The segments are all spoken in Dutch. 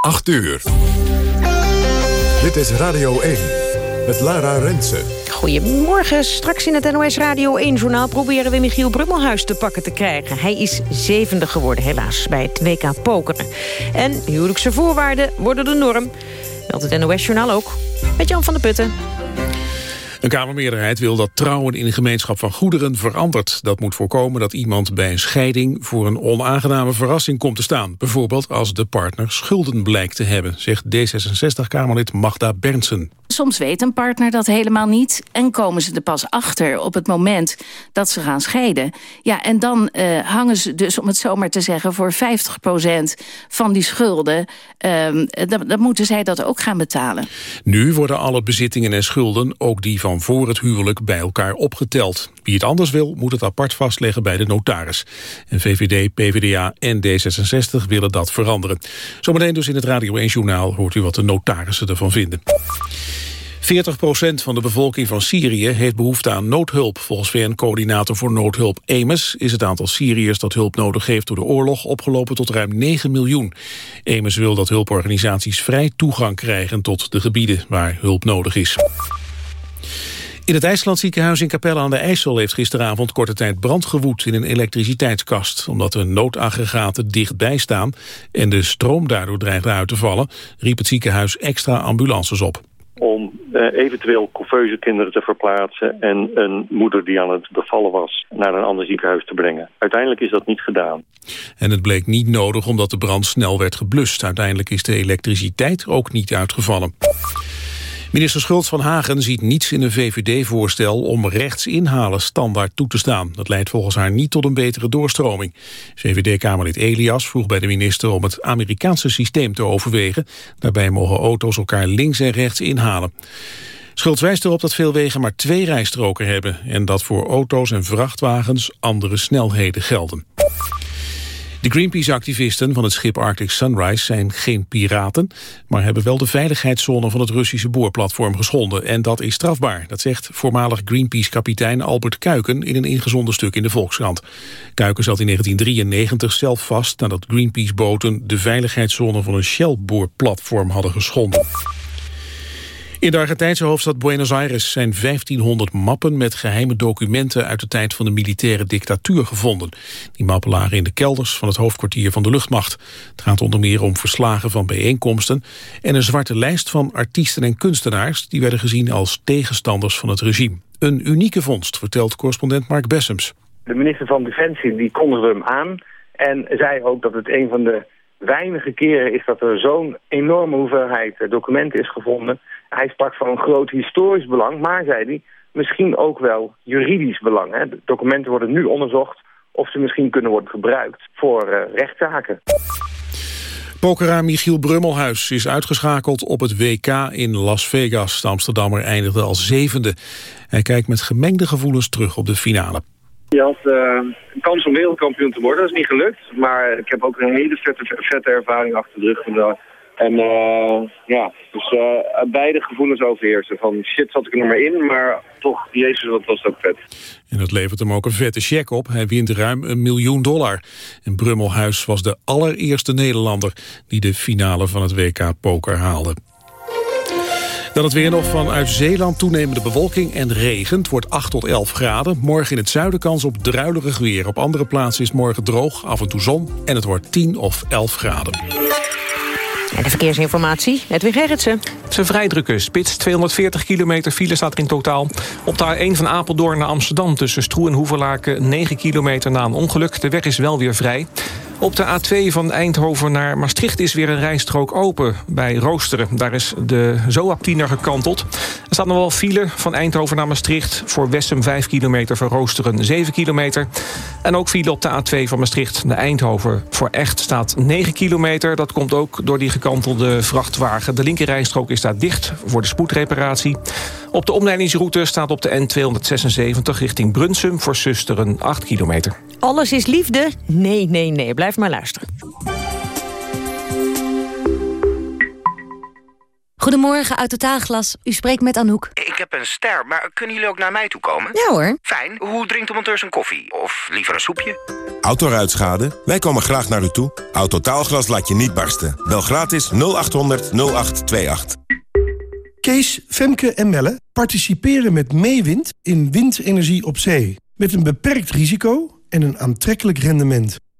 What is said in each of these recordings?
8 uur. Dit is Radio 1 met Lara Rensen. Goedemorgen. Straks in het NOS Radio 1-journaal proberen we Michiel Brummelhuis te pakken te krijgen. Hij is zevende geworden, helaas, bij het WK Pokeren. En huwelijkse voorwaarden worden de norm. Meldt het NOS-journaal ook. Met Jan van der Putten. Een Kamermeerderheid wil dat trouwen in een gemeenschap van goederen verandert. Dat moet voorkomen dat iemand bij een scheiding voor een onaangename verrassing komt te staan. Bijvoorbeeld als de partner schulden blijkt te hebben, zegt D66-Kamerlid Magda Bernsen. Soms weet een partner dat helemaal niet en komen ze er pas achter op het moment dat ze gaan scheiden. Ja, en dan uh, hangen ze dus, om het zo maar te zeggen, voor 50% van die schulden. Uh, dan, moeten zij dat ook gaan betalen. Nu worden alle bezittingen en schulden, ook die van voor het huwelijk, bij elkaar opgeteld. Wie het anders wil, moet het apart vastleggen bij de notaris. En VVD, PvdA en D66 willen dat veranderen. Zometeen dus in het Radio 1 Journaal hoort u wat de notarissen ervan vinden. 40% van de bevolking van Syrië heeft behoefte aan noodhulp. Volgens VN-coördinator voor noodhulp Emes is het aantal Syriërs dat hulp nodig heeft door de oorlog opgelopen tot ruim 9 miljoen. Emes wil dat hulporganisaties vrij toegang krijgen tot de gebieden waar hulp nodig is. In het IJsland ziekenhuis in Capelle aan de IJssel heeft gisteravond korte tijd brand gewoed in een elektriciteitskast. Omdat de noodaggregaten dichtbij staan en de stroom daardoor dreigde uit te vallen, riep het ziekenhuis extra ambulances op om uh, eventueel couveuse kinderen te verplaatsen... en een moeder die aan het bevallen was naar een ander ziekenhuis te brengen. Uiteindelijk is dat niet gedaan. En het bleek niet nodig omdat de brand snel werd geblust. Uiteindelijk is de elektriciteit ook niet uitgevallen. Minister Schultz van Hagen ziet niets in een VVD-voorstel om rechtsinhalen standaard toe te staan. Dat leidt volgens haar niet tot een betere doorstroming. VVD-Kamerlid Elias vroeg bij de minister om het Amerikaanse systeem te overwegen. Daarbij mogen auto's elkaar links en rechts inhalen. Schultz wijst erop dat veel wegen maar twee rijstroken hebben... en dat voor auto's en vrachtwagens andere snelheden gelden. De Greenpeace-activisten van het schip Arctic Sunrise zijn geen piraten... maar hebben wel de veiligheidszone van het Russische boorplatform geschonden. En dat is strafbaar, dat zegt voormalig Greenpeace-kapitein Albert Kuiken... in een ingezonden stuk in de Volkskrant. Kuiken zat in 1993 zelf vast nadat Greenpeace-boten... de veiligheidszone van een Shell-boorplatform hadden geschonden. In de Argentijnse hoofdstad Buenos Aires zijn 1500 mappen met geheime documenten uit de tijd van de militaire dictatuur gevonden. Die mappen lagen in de kelders van het hoofdkwartier van de luchtmacht. Het gaat onder meer om verslagen van bijeenkomsten en een zwarte lijst van artiesten en kunstenaars die werden gezien als tegenstanders van het regime. Een unieke vondst, vertelt correspondent Mark Bessems. De minister van Defensie die kondigde hem aan en zei ook dat het een van de weinige keren is dat er zo'n enorme hoeveelheid documenten is gevonden hij sprak van een groot historisch belang, maar, zei hij, misschien ook wel juridisch belang. Hè. De documenten worden nu onderzocht of ze misschien kunnen worden gebruikt voor uh, rechtszaken. Pokeraar Michiel Brummelhuis is uitgeschakeld op het WK in Las Vegas. De Amsterdammer eindigde als zevende. Hij kijkt met gemengde gevoelens terug op de finale. Je had uh, een kans om wereldkampioen te worden. Dat is niet gelukt. Maar ik heb ook een hele vette, vette ervaring achter de rug. En uh, ja, dus uh, beide gevoelens overheersen. Van shit zat ik er nog maar in, maar toch, jezus, wat was dat vet. En dat levert hem ook een vette check op. Hij wint ruim een miljoen dollar. En Brummelhuis was de allereerste Nederlander die de finale van het WK Poker haalde. Dan het weer nog vanuit Zeeland toenemende bewolking en regent. Het wordt 8 tot 11 graden. Morgen in het zuiden kans op druilerig weer. Op andere plaatsen is het morgen droog, af en toe zon. En het wordt 10 of 11 graden. En de verkeersinformatie, Edwin Gerritsen. Het is een vrij drukke spits. 240 kilometer file staat er in totaal. Op de A1 van Apeldoorn naar Amsterdam tussen Stroe en Hoeverlaken... 9 kilometer na een ongeluk. De weg is wel weer vrij. Op de A2 van Eindhoven naar Maastricht is weer een rijstrook open bij Roosteren. Daar is de Zoaptiener gekanteld. Er staat nog wel file van Eindhoven naar Maastricht... voor Wessem 5 kilometer, voor Roosteren 7 kilometer. En ook file op de A2 van Maastricht naar Eindhoven. Voor Echt staat 9 kilometer. Dat komt ook door die gekantelde vrachtwagen. De linkerrijstrook is daar dicht voor de spoedreparatie. Op de omleidingsroute staat op de N276 richting Brunsum... voor Susteren 8 kilometer. Alles is liefde? Nee, nee, nee. Blijf maar luisteren. Goedemorgen, uit Totaalglas. U spreekt met Anouk. Ik heb een ster, maar kunnen jullie ook naar mij toe komen? Ja hoor. Fijn. Hoe drinkt de monteur zijn koffie? Of liever een soepje? Autoruitschade? Wij komen graag naar u toe. Autotaalglas laat je niet barsten. Bel gratis 0800 0828. Kees, Femke en Melle participeren met Meewind in windenergie op zee. Met een beperkt risico en een aantrekkelijk rendement.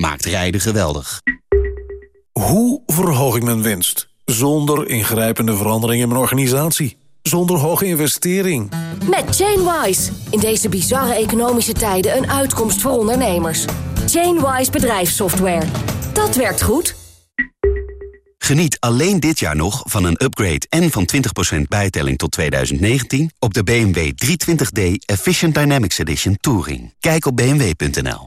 maakt rijden geweldig. Hoe verhoog ik mijn winst? Zonder ingrijpende verandering in mijn organisatie. Zonder hoge investering. Met Chainwise. In deze bizarre economische tijden een uitkomst voor ondernemers. Chainwise bedrijfssoftware. Dat werkt goed. Geniet alleen dit jaar nog van een upgrade en van 20% bijtelling tot 2019... op de BMW 320d Efficient Dynamics Edition Touring. Kijk op bmw.nl.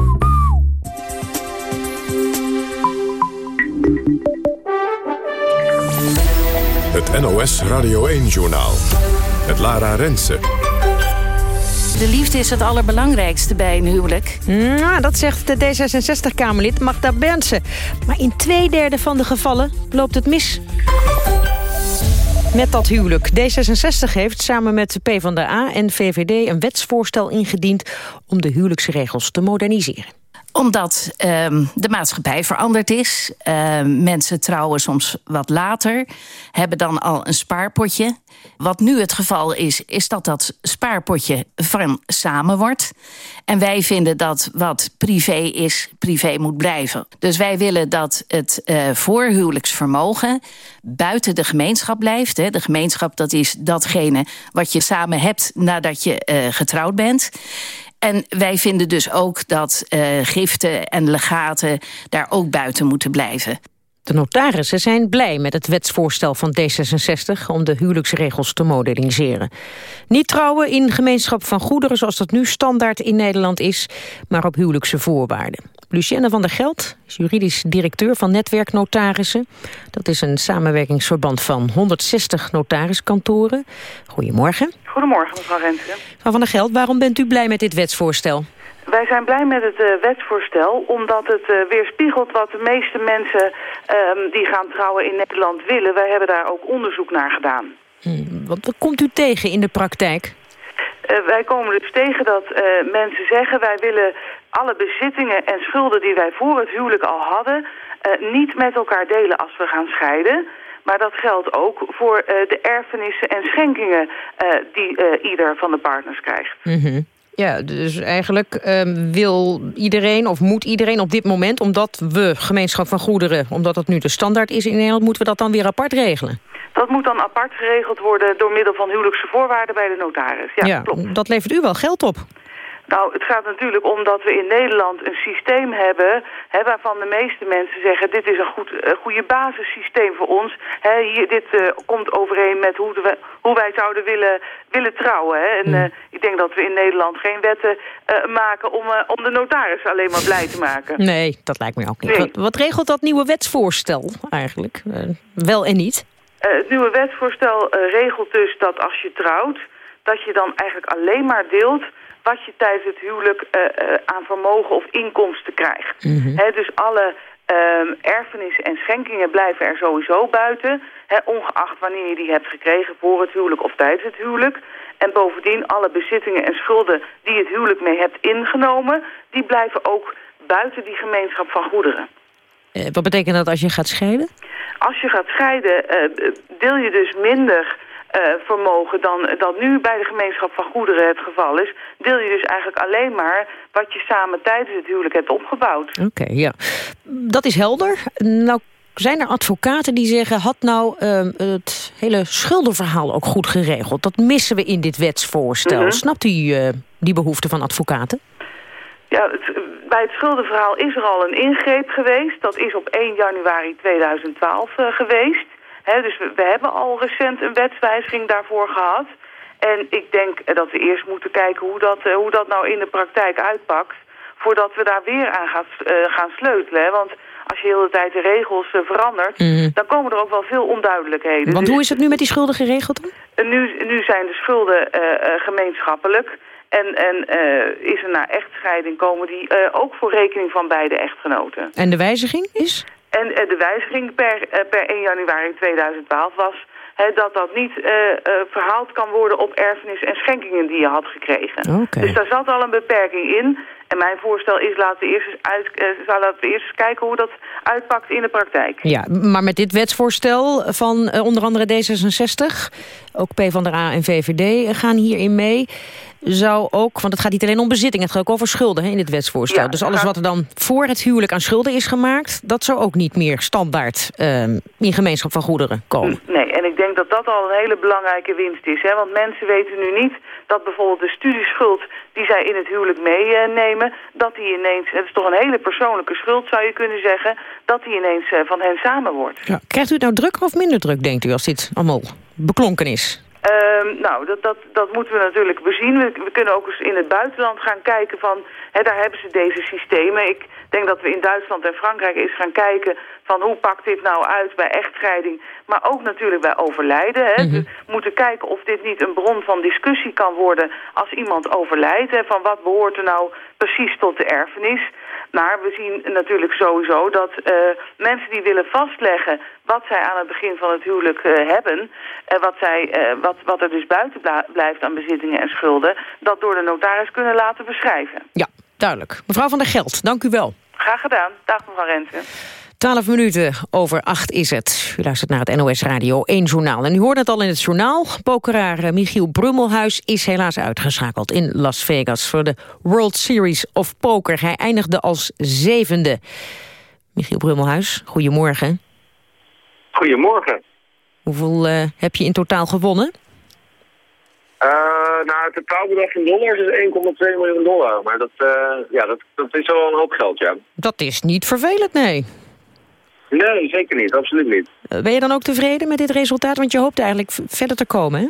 Het NOS Radio 1-journaal. Het Lara Rensen. De liefde is het allerbelangrijkste bij een huwelijk. Nou, dat zegt de D66-Kamerlid Magda Bernsen. Maar in twee derde van de gevallen loopt het mis. Met dat huwelijk. D66 heeft samen met PvdA en VVD een wetsvoorstel ingediend... om de huwelijksregels te moderniseren omdat um, de maatschappij veranderd is. Uh, mensen trouwen soms wat later, hebben dan al een spaarpotje. Wat nu het geval is, is dat dat spaarpotje van samen wordt. En wij vinden dat wat privé is, privé moet blijven. Dus wij willen dat het uh, voorhuwelijksvermogen buiten de gemeenschap blijft. Hè. De gemeenschap, dat is datgene wat je samen hebt nadat je uh, getrouwd bent. En wij vinden dus ook dat uh, giften en legaten daar ook buiten moeten blijven. De notarissen zijn blij met het wetsvoorstel van D66... om de huwelijksregels te moderniseren. Niet trouwen in gemeenschap van goederen zoals dat nu standaard in Nederland is... maar op huwelijkse voorwaarden. Lucienne van der Geld is juridisch directeur van Netwerk Notarissen. Dat is een samenwerkingsverband van 160 notariskantoren. Goedemorgen. Goedemorgen, mevrouw Rensen. Mevrouw van der Geld, waarom bent u blij met dit wetsvoorstel? Wij zijn blij met het uh, wetsvoorstel omdat het uh, weerspiegelt wat de meeste mensen um, die gaan trouwen in Nederland willen. Wij hebben daar ook onderzoek naar gedaan. Hmm, wat, wat komt u tegen in de praktijk? Uh, wij komen dus tegen dat mensen zeggen wij willen alle bezittingen en schulden die wij voor het huwelijk al hadden niet met elkaar delen als we gaan scheiden. Maar dat geldt ook voor uh, de erfenissen en schenkingen uh, die uh, ieder van de partners krijgt. Mm -hmm. Ja, dus eigenlijk ehm, wil iedereen of moet iedereen op dit moment... omdat we gemeenschap van goederen, omdat dat nu de standaard is in Nederland... moeten we dat dan weer apart regelen? Dat moet dan apart geregeld worden door middel van huwelijkse voorwaarden bij de notaris. Ja, ja klopt. dat levert u wel geld op. Nou, het gaat natuurlijk om dat we in Nederland een systeem hebben... Hè, waarvan de meeste mensen zeggen... dit is een goed, uh, goede basissysteem voor ons. Hè, hier, dit uh, komt overeen met hoe, de, hoe wij zouden willen, willen trouwen. Hè. En uh, ik denk dat we in Nederland geen wetten maken... Om, om de notaris alleen maar blij te maken. Nee, dat lijkt me ook niet. Nee. Wat, wat, regelt dat nieuwe wetsvoorstel eigenlijk? wel en niet? het nieuwe wetsvoorstel regelt dus dat als je trouwt... dat je dan eigenlijk alleen maar deelt wat je tijdens het huwelijk aan vermogen of inkomsten krijgt. Hè, dus alle Um, erfenissen en schenkingen blijven er sowieso buiten. ongeacht wanneer je die hebt gekregen voor het huwelijk of tijdens het huwelijk. En bovendien alle bezittingen en schulden die het huwelijk mee hebt ingenomen... die blijven ook buiten die gemeenschap van goederen. Eh, wat betekent dat als je gaat scheiden? Als je gaat scheiden uh, deel je dus minder uh, vermogen dan dat nu bij de gemeenschap van goederen het geval is... deel je dus eigenlijk alleen maar wat je samen tijdens het huwelijk hebt opgebouwd. Oké, ja. Dat is helder. Nou zijn er advocaten die zeggen... had nou uh, het hele schuldenverhaal ook goed geregeld? Dat missen we in dit wetsvoorstel. Mm Snapt u uh, die behoefte van advocaten? Ja, het, bij het schuldenverhaal is er al een ingreep geweest. Dat is op 1 januari 2012 uh, geweest dus we, we, hebben al recent een wetswijziging daarvoor gehad. En ik denk dat we eerst moeten kijken hoe dat, uh, hoe dat nou in de praktijk uitpakt... voordat we daar weer aan gaan, uh, gaan sleutelen. Want als je heel de tijd de regels uh, verandert... Mhm. dan komen er ook wel veel onduidelijkheden. Want dus, hoe is het nu met die schulden geregeld dan? nu, nu zijn de schulden gemeenschappelijk... En, en is er na echtscheiding komen die ook voor rekening van beide echtgenoten. En de wijziging is? En de wijziging per, per 1 januari 2012 was dat dat niet uh, verhaald kan worden op erfenis en schenkingen die je had gekregen. Okay. Dus daar zat al een beperking in. En mijn voorstel is, laten we eerst eens, uit, laten we eerst eens kijken hoe dat uitpakt in de praktijk. Ja, maar met dit wetsvoorstel van onder andere D66, ook PvdA en VVD gaan hierin mee zou ook, want het gaat niet alleen om bezitting, het gaat ook over schulden hè, in dit wetsvoorstel. dus alles wat er dan voor het huwelijk aan schulden is gemaakt, dat zou ook niet meer standaard uh, in gemeenschap van goederen komen. Nee, en ik denk dat dat al een hele belangrijke winst is. Hè? Want mensen weten nu niet dat bijvoorbeeld de studieschuld die zij in het huwelijk meenemen, dat die ineens, het is toch een hele persoonlijke schuld zou je kunnen zeggen, dat die ineens eh, van hen samen wordt. Ja. Krijgt u het nou drukker of minder druk, denkt u, als dit allemaal beklonken is? Um, nou, dat, dat, dat moeten we natuurlijk bezien. We, we, kunnen ook eens in het buitenland gaan kijken van... Hè, daar hebben ze deze systemen. Ik denk dat we in Duitsland en Frankrijk eens gaan kijken... van hoe pakt dit nou uit bij echtscheiding... maar ook natuurlijk bij overlijden. Hè. Mhm. We moeten kijken of dit niet een bron van discussie kan worden... als iemand overlijdt. Hè, van wat behoort er nou precies tot de erfenis... Maar we zien natuurlijk sowieso dat uh, mensen die willen vastleggen wat zij aan het begin van het huwelijk uh, hebben... en wat, zij, uh, wat, wat er dus buiten blijft aan bezittingen en schulden... dat door de notaris kunnen laten beschrijven. Ja, duidelijk. Mevrouw van der Geld, dank u wel. Graag gedaan. Dag mevrouw Rensen. 12 minuten over 8 is het. U luistert naar het NOS Radio 1 journaal. En u hoort het al in het journaal. Pokeraar eh, Michiel Brummelhuis is helaas uitgeschakeld in Las Vegas... voor de World Series of Poker. Hij eindigde als zevende. Michiel Brummelhuis, goedemorgen. Goedemorgen. Hoeveel uh, heb je in totaal gewonnen? Uh, nou, het totaalbedrag in dollars is 1,2 miljoen dollar. Maar dat, uh, ja, dat, dat is wel een hoop geld, ja. Dat is niet vervelend, nee. Nee, zeker niet. Absoluut niet. Eh, ben je dan ook tevreden met dit resultaat? Want je hoopt eigenlijk verder te komen, hè?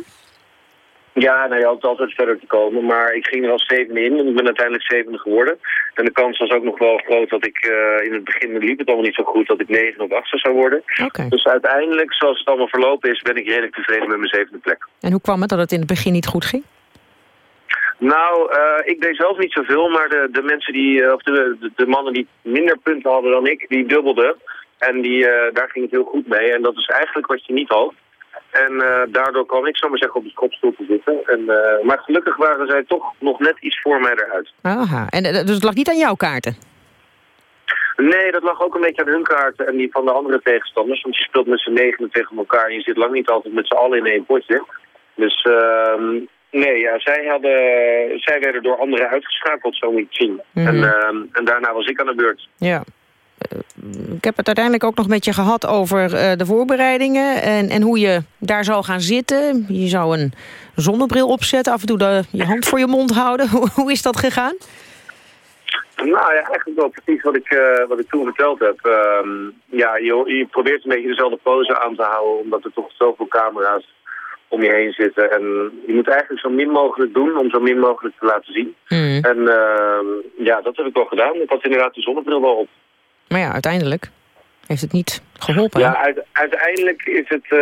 Ja, nou, je hoopt altijd verder te komen. Maar ik ging er als zevende in en ik ben uiteindelijk zevende geworden. En de kans was ook nog wel groot dat ik uh, in het begin liep het allemaal niet zo goed... dat ik negen of achtste zou worden. Okay. Dus uiteindelijk, zoals het allemaal verlopen is... ben ik redelijk tevreden met mijn zevende plek. En hoe kwam het dat het in het begin niet goed ging? Nou, uh, ik deed zelf niet zoveel, maar de, de mensen die, of de, de, de, mannen die minder punten hadden dan ik, die dubbelden. En die, uh, daar ging het heel goed mee. En dat is eigenlijk wat je niet hoopt. En uh, daardoor kwam ik, zomaar zeggen, op de kopstoel te zitten. En, uh, maar gelukkig waren zij toch nog net iets voor mij eruit. Aha, en dus het lag niet aan jouw kaarten? Nee, dat lag ook een beetje aan hun kaarten en die van de andere tegenstanders. Want je speelt met z'n negenen tegen elkaar en je zit lang niet altijd met z'n allen in één potje. Dus uh, nee, ja, zij, hadden, zij werden door anderen uitgeschakeld, zo moet je zien. Mm -hmm. en, ehm, en daarna was ik aan de beurt. Ja, ik heb het uiteindelijk ook nog met je gehad over uh, de voorbereidingen... En, en hoe je daar zou gaan zitten. Je zou een zonnebril opzetten, af en toe de, je hand voor je mond houden. hoe, is dat gegaan? Nou ja, eigenlijk wel precies wat ik, uh, wat ik toen verteld heb. Uh, ja, je, je probeert een beetje dezelfde pose aan te houden... omdat er toch zoveel camera's om je heen zitten. En je moet eigenlijk zo min mogelijk doen om zo min mogelijk te laten zien. Mm. En uh, ja, dat heb ik wel gedaan. Ik had inderdaad de zonnebril wel op. Maar ja, uiteindelijk. Heeft het niet geholpen? Ja, uit- uiteindelijk is het, eh,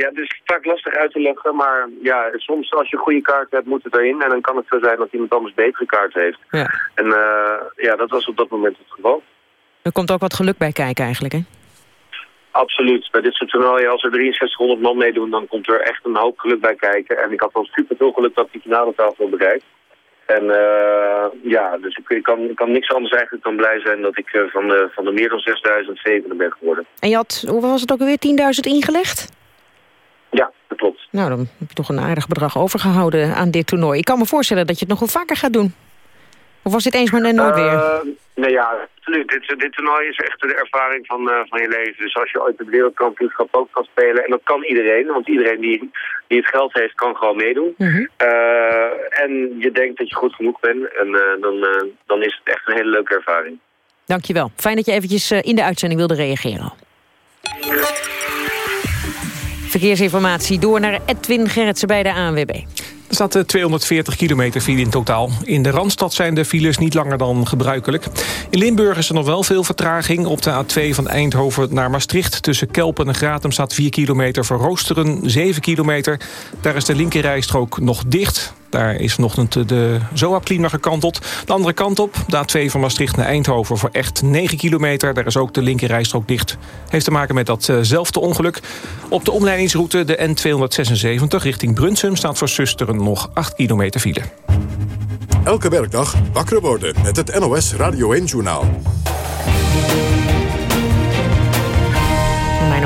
ja, het is vaak lastig uit te leggen, maar ja, soms als je een goede kaart hebt, moet het erin. En dan kan het zo zijn dat iemand anders betere kaart heeft. Ja. En eh, ja, dat was op dat moment het geval. Er komt ook wat geluk bij kijken eigenlijk, hè? Absoluut. Bij dit soort toernooien, als er 6300 man meedoen, dan komt er echt een hoop geluk bij kijken. En ik had wel super veel geluk dat ik die finale tafel bereikt. En eh, ja, dus ik, kan, kan niks anders eigenlijk dan blij zijn dat ik eh, van, de, van de meer dan 6000 zevende ben geworden. En je had, hoe was het ook alweer, 10.000 ingelegd? Ja, dat klopt. Nou, dan heb je toch een aardig bedrag overgehouden aan dit toernooi. Ik kan me voorstellen dat je het nog wel vaker gaat doen. Of was dit eens maar net nooit weer? Eh, nee, ja, absoluut. Dit, dit toernooi is echt de ervaring van, eh, van je leven. Dus als je ooit het wereldkampioenschap ook kan spelen... en dat kan iedereen, want iedereen die, die het geld heeft kan gewoon meedoen. Mhm. Eh, en je denkt dat je goed genoeg bent. En dan, dan is het echt een hele leuke ervaring. Dankjewel. Fijn dat je eventjes in de uitzending wilde reageren. Verkeersinformatie door naar Edwin Gerritsen bij de ANWB. Er eh, 240 kilometer file in totaal. In de Randstad zijn de files niet langer dan gebruikelijk. In Limburg is er nog wel veel vertraging. Op de A2 van Eindhoven naar Maastricht... tussen Kelpen en Gratum staat 4 kilometer. Voor Roosteren 7 kilometer. Daar is de linkerrijstrook nog dicht. Daar is vanochtend de ZOA-cleaner gekanteld. De andere kant op, de A2 van Maastricht naar Eindhoven... voor echt 9 kilometer. Daar is ook de linkerrijstrook dicht. Heeft te maken met datzelfde ongeluk. Op de omleidingsroute de N276 richting Brunsum... staat voor Susteren nog 8 kilometer file. Elke werkdag wakker worden met het NOS Radio 1-journaal.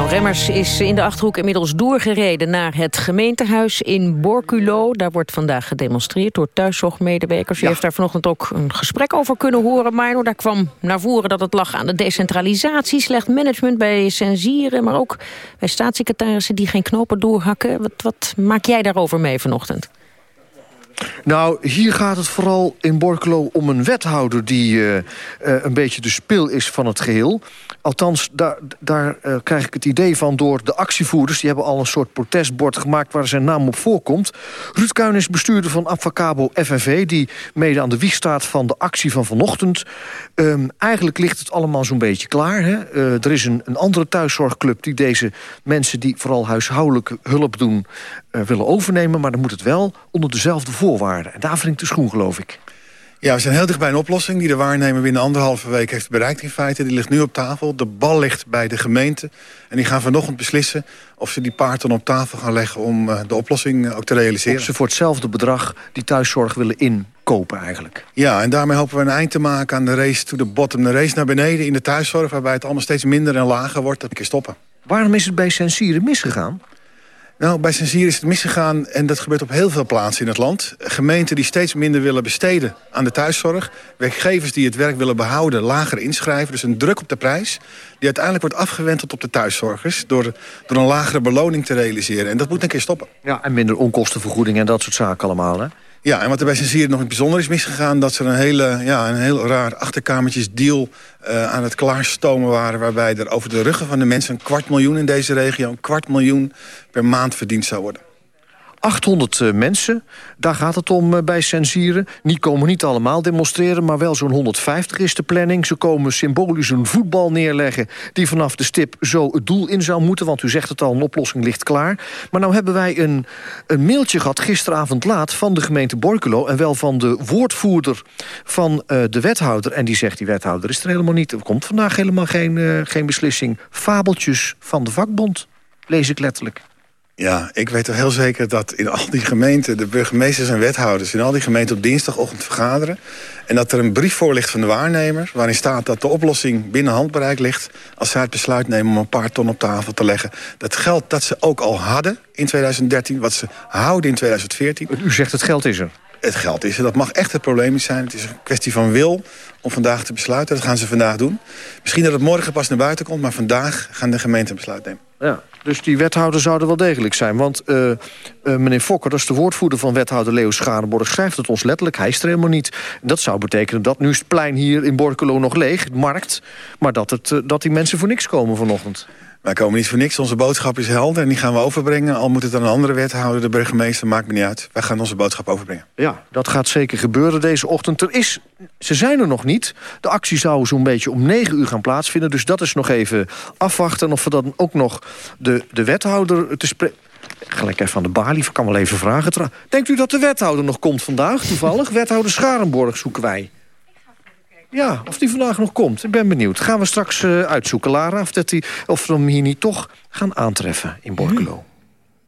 Remmers is in de Achterhoek inmiddels doorgereden naar het gemeentehuis in Borculo. Daar wordt vandaag gedemonstreerd door thuiszorgmedewerkers. U heeft daar vanochtend ook een gesprek over kunnen horen. Mino, daar kwam naar voren dat het lag aan de decentralisatie, slecht management bij censieren, maar ook bij staatssecretarissen die geen knopen doorhakken. Wat, wat maak jij daarover mee vanochtend? Nou, hier gaat het vooral in Borkelo om een wethouder... die uh, uh, een beetje de spil is van het geheel. Althans, daar, daar uh, krijg ik het idee van door de actievoerders. Die hebben al een soort protestbord gemaakt waar zijn naam op voorkomt. Ruud Kuin is bestuurder van Avacabo FNV... die mede aan de wieg staat van de actie van vanochtend. Um, eigenlijk ligt het allemaal zo'n beetje klaar. Hè? er is een, een andere thuiszorgclub die deze mensen... die vooral huishoudelijke hulp doen, willen overnemen. Maar dan moet het wel onder dezelfde voorwaarden. En daar ik de schoen, geloof ik. Ja, we zijn heel dicht bij een oplossing die de waarnemer binnen anderhalve week heeft bereikt in feite. Die ligt nu op tafel. De bal ligt bij de gemeente. En die gaan vanochtend beslissen of ze die paard dan op tafel gaan leggen... om uh, de oplossing uh, ook te realiseren. Of ze voor hetzelfde bedrag die thuiszorg willen inkopen eigenlijk. Ja, en daarmee hopen we een eind te maken aan de race to the bottom. De race naar beneden in de thuiszorg, waarbij het allemaal steeds minder en lager wordt. Dat een keer stoppen. Waarom is het bij Sensieren misgegaan? Nou, bij Sensier is het misgegaan en dat gebeurt op heel veel plaatsen in het land. Gemeenten die steeds minder willen besteden aan de thuiszorg. Werkgevers die het werk willen behouden, lager inschrijven. Dus een druk op de prijs die uiteindelijk wordt afgewenteld op de thuiszorgers... door, door een lagere beloning te realiseren. En dat moet een keer stoppen. Ja, en minder onkostenvergoeding en dat soort zaken allemaal, hè? Ja, en wat er bij Sensier nog in bijzonder is misgegaan... dat ze een, hele, ja, een heel raar achterkamertjesdeal uh, aan het klaarstomen waren... waarbij er over de ruggen van de mensen een kwart miljoen in deze regio... een kwart miljoen per maand verdiend zou worden. 800 uh, mensen, daar gaat het om uh, bij Sensieren. Die komen niet allemaal demonstreren, maar wel zo'n 150 is de planning. Ze komen symbolisch een voetbal neerleggen... die vanaf de stip zo het doel in zou moeten. Want u zegt het al, een oplossing ligt klaar. Maar nou hebben wij een, een mailtje gehad gisteravond laat... van de gemeente Borculo en wel van de woordvoerder van uh, de wethouder. En die zegt, die wethouder is er helemaal niet. Er komt vandaag helemaal geen, geen beslissing. Fabeltjes van de vakbond, lees ik letterlijk. Ja, ik weet toch heel zeker dat in al die gemeenten... de burgemeesters en wethouders in al die gemeenten op dinsdagochtend vergaderen... en dat er een brief voor ligt van de waarnemer... waarin staat dat de oplossing binnen handbereik ligt... als zij het besluit nemen om een paar ton op tafel te leggen. Dat geld dat ze ook al hadden in 2013, wat ze houden in 2014... U zegt het geld is er. Het geld is. Dat mag echt het probleem zijn. Het is een kwestie van wil om vandaag te besluiten. Dat gaan ze vandaag doen. Misschien dat het morgen pas naar buiten komt... maar vandaag gaan de gemeenten besluit nemen. Ja, dus die wethouder zou er wel degelijk zijn. Want uh, uh, meneer Fokker, dat is de woordvoerder van wethouder Leo Scharenborg... schrijft het ons letterlijk, hij is er helemaal niet. Dat zou betekenen dat nu is het plein hier in Borculo nog leeg, markt... maar dat, het, uh, dat die mensen voor niks komen vanochtend. Wij komen niet voor niks. Onze boodschap is helder en die gaan we overbrengen. Al moet het aan een andere wethouder, de burgemeester, maakt me niet uit. Wij gaan onze boodschap overbrengen. Ja, dat gaat zeker gebeuren deze ochtend. Er is, ze zijn er nog niet. De actie zou zo'n beetje om 9 uur gaan plaatsvinden. Dus dat is nog even afwachten. Of we dan ook nog de, de wethouder te spreken... Gelijk even van de balie, ik kan wel even vragen. Denkt u dat de wethouder nog komt vandaag, toevallig? wethouder Scharenborg zoeken wij. Ja, of die vandaag nog komt. Ik ben benieuwd. Gaan we straks uh, uitzoeken, Lara, of, dat die, of we hem hier niet toch gaan aantreffen in Borculo.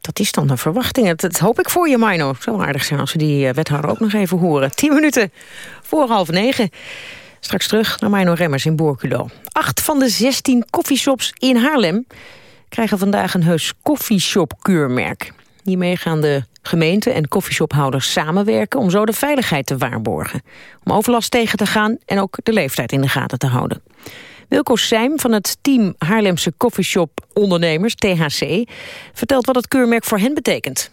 Dat is dan een verwachting. Dat, hoop ik voor je, Mino. Zo aardig zijn als we die uh, wethouder ook nog even horen. Tien minuten voor half negen. Straks terug naar Mino Remmers in Borculo. Acht van de zestien koffieshops in Haarlem... krijgen vandaag een heus koffieshop-keurmerk. Hiermee gaan de gemeente en koffieshophouders samenwerken... om zo de veiligheid te waarborgen. Om overlast tegen te gaan en ook de leeftijd in de gaten te houden. Wilco Seim van het team Haarlemse koffieshop-ondernemers, THC... vertelt wat het keurmerk voor hen betekent.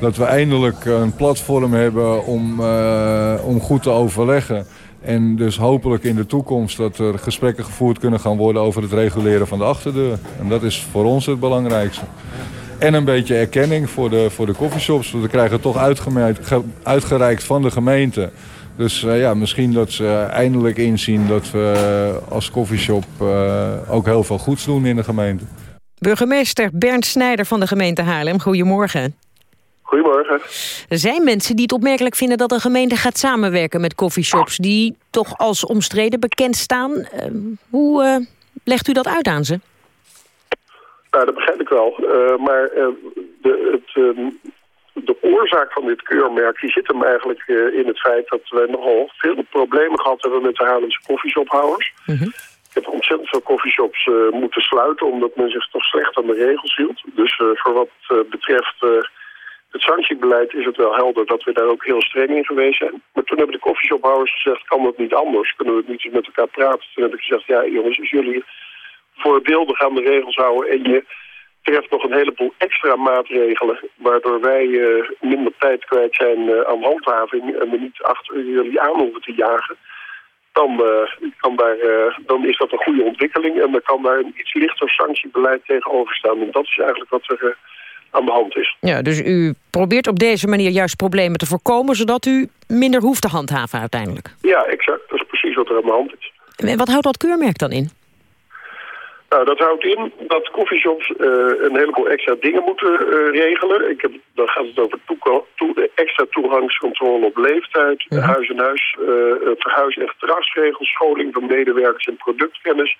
Dat we eindelijk een platform hebben om, uh, om goed te overleggen... En dus hopelijk in de toekomst dat er gesprekken gevoerd kunnen gaan worden over het reguleren van de achterdeur. En dat is voor ons het belangrijkste. En een beetje erkenning voor de, voor de coffeeshops. We krijgen toch uitgereikt van de gemeente. Dus uh, ja, misschien dat ze eindelijk inzien dat we als coffeeshop uh, ook heel veel goeds doen in de gemeente. Burgemeester Bernd Snijder van de gemeente Haarlem, goedemorgen. Goedemorgen. Er zijn mensen die het opmerkelijk vinden dat een gemeente gaat samenwerken met coffeeshops... die toch als omstreden bekend staan. Uh, hoe legt u dat uit aan ze? Nou, dat begrijp ik wel. Uh, maar uh, de, het, uh, de oorzaak van dit keurmerk die zit hem eigenlijk in het feit dat we nogal veel problemen gehad hebben met de Haarlemse koffieshophouders. Mm -hmm. Ik heb ontzettend veel koffieshops moeten sluiten omdat men zich toch slecht aan de regels hield. Dus voor wat betreft het sanctiebeleid is het wel helder dat we daar ook heel streng in geweest zijn. Maar toen hebben de koffieshophouders gezegd, kan dat niet anders? Kunnen we het niet eens met elkaar praten? Toen heb ik gezegd, ja jongens, als jullie voorbeeldig aan de regels houden en je treft nog een heleboel extra maatregelen... waardoor wij uh, minder tijd kwijt zijn uh, aan handhaving... en we niet achter jullie aan hoeven te jagen... Dan, uh, kan daar, dan is dat een goede ontwikkeling... en dan kan daar een iets lichter sanctiebeleid tegenover staan. En dat is eigenlijk wat er aan de hand is. Ja, dus u probeert op deze manier juist problemen te voorkomen... zodat u minder hoeft te handhaven uiteindelijk? Ja, exact. Dat is precies wat er aan de hand is. En wat houdt dat keurmerk dan in? Nou, dat houdt in dat coffeeshops uh, een heleboel extra dingen moeten uh, regelen. Ik heb, dan gaat het over toe, toe, extra toegangscontrole op leeftijd, ja. huis en huis, uh, verhuis- en gedragsregels, scholing van medewerkers en productkennis,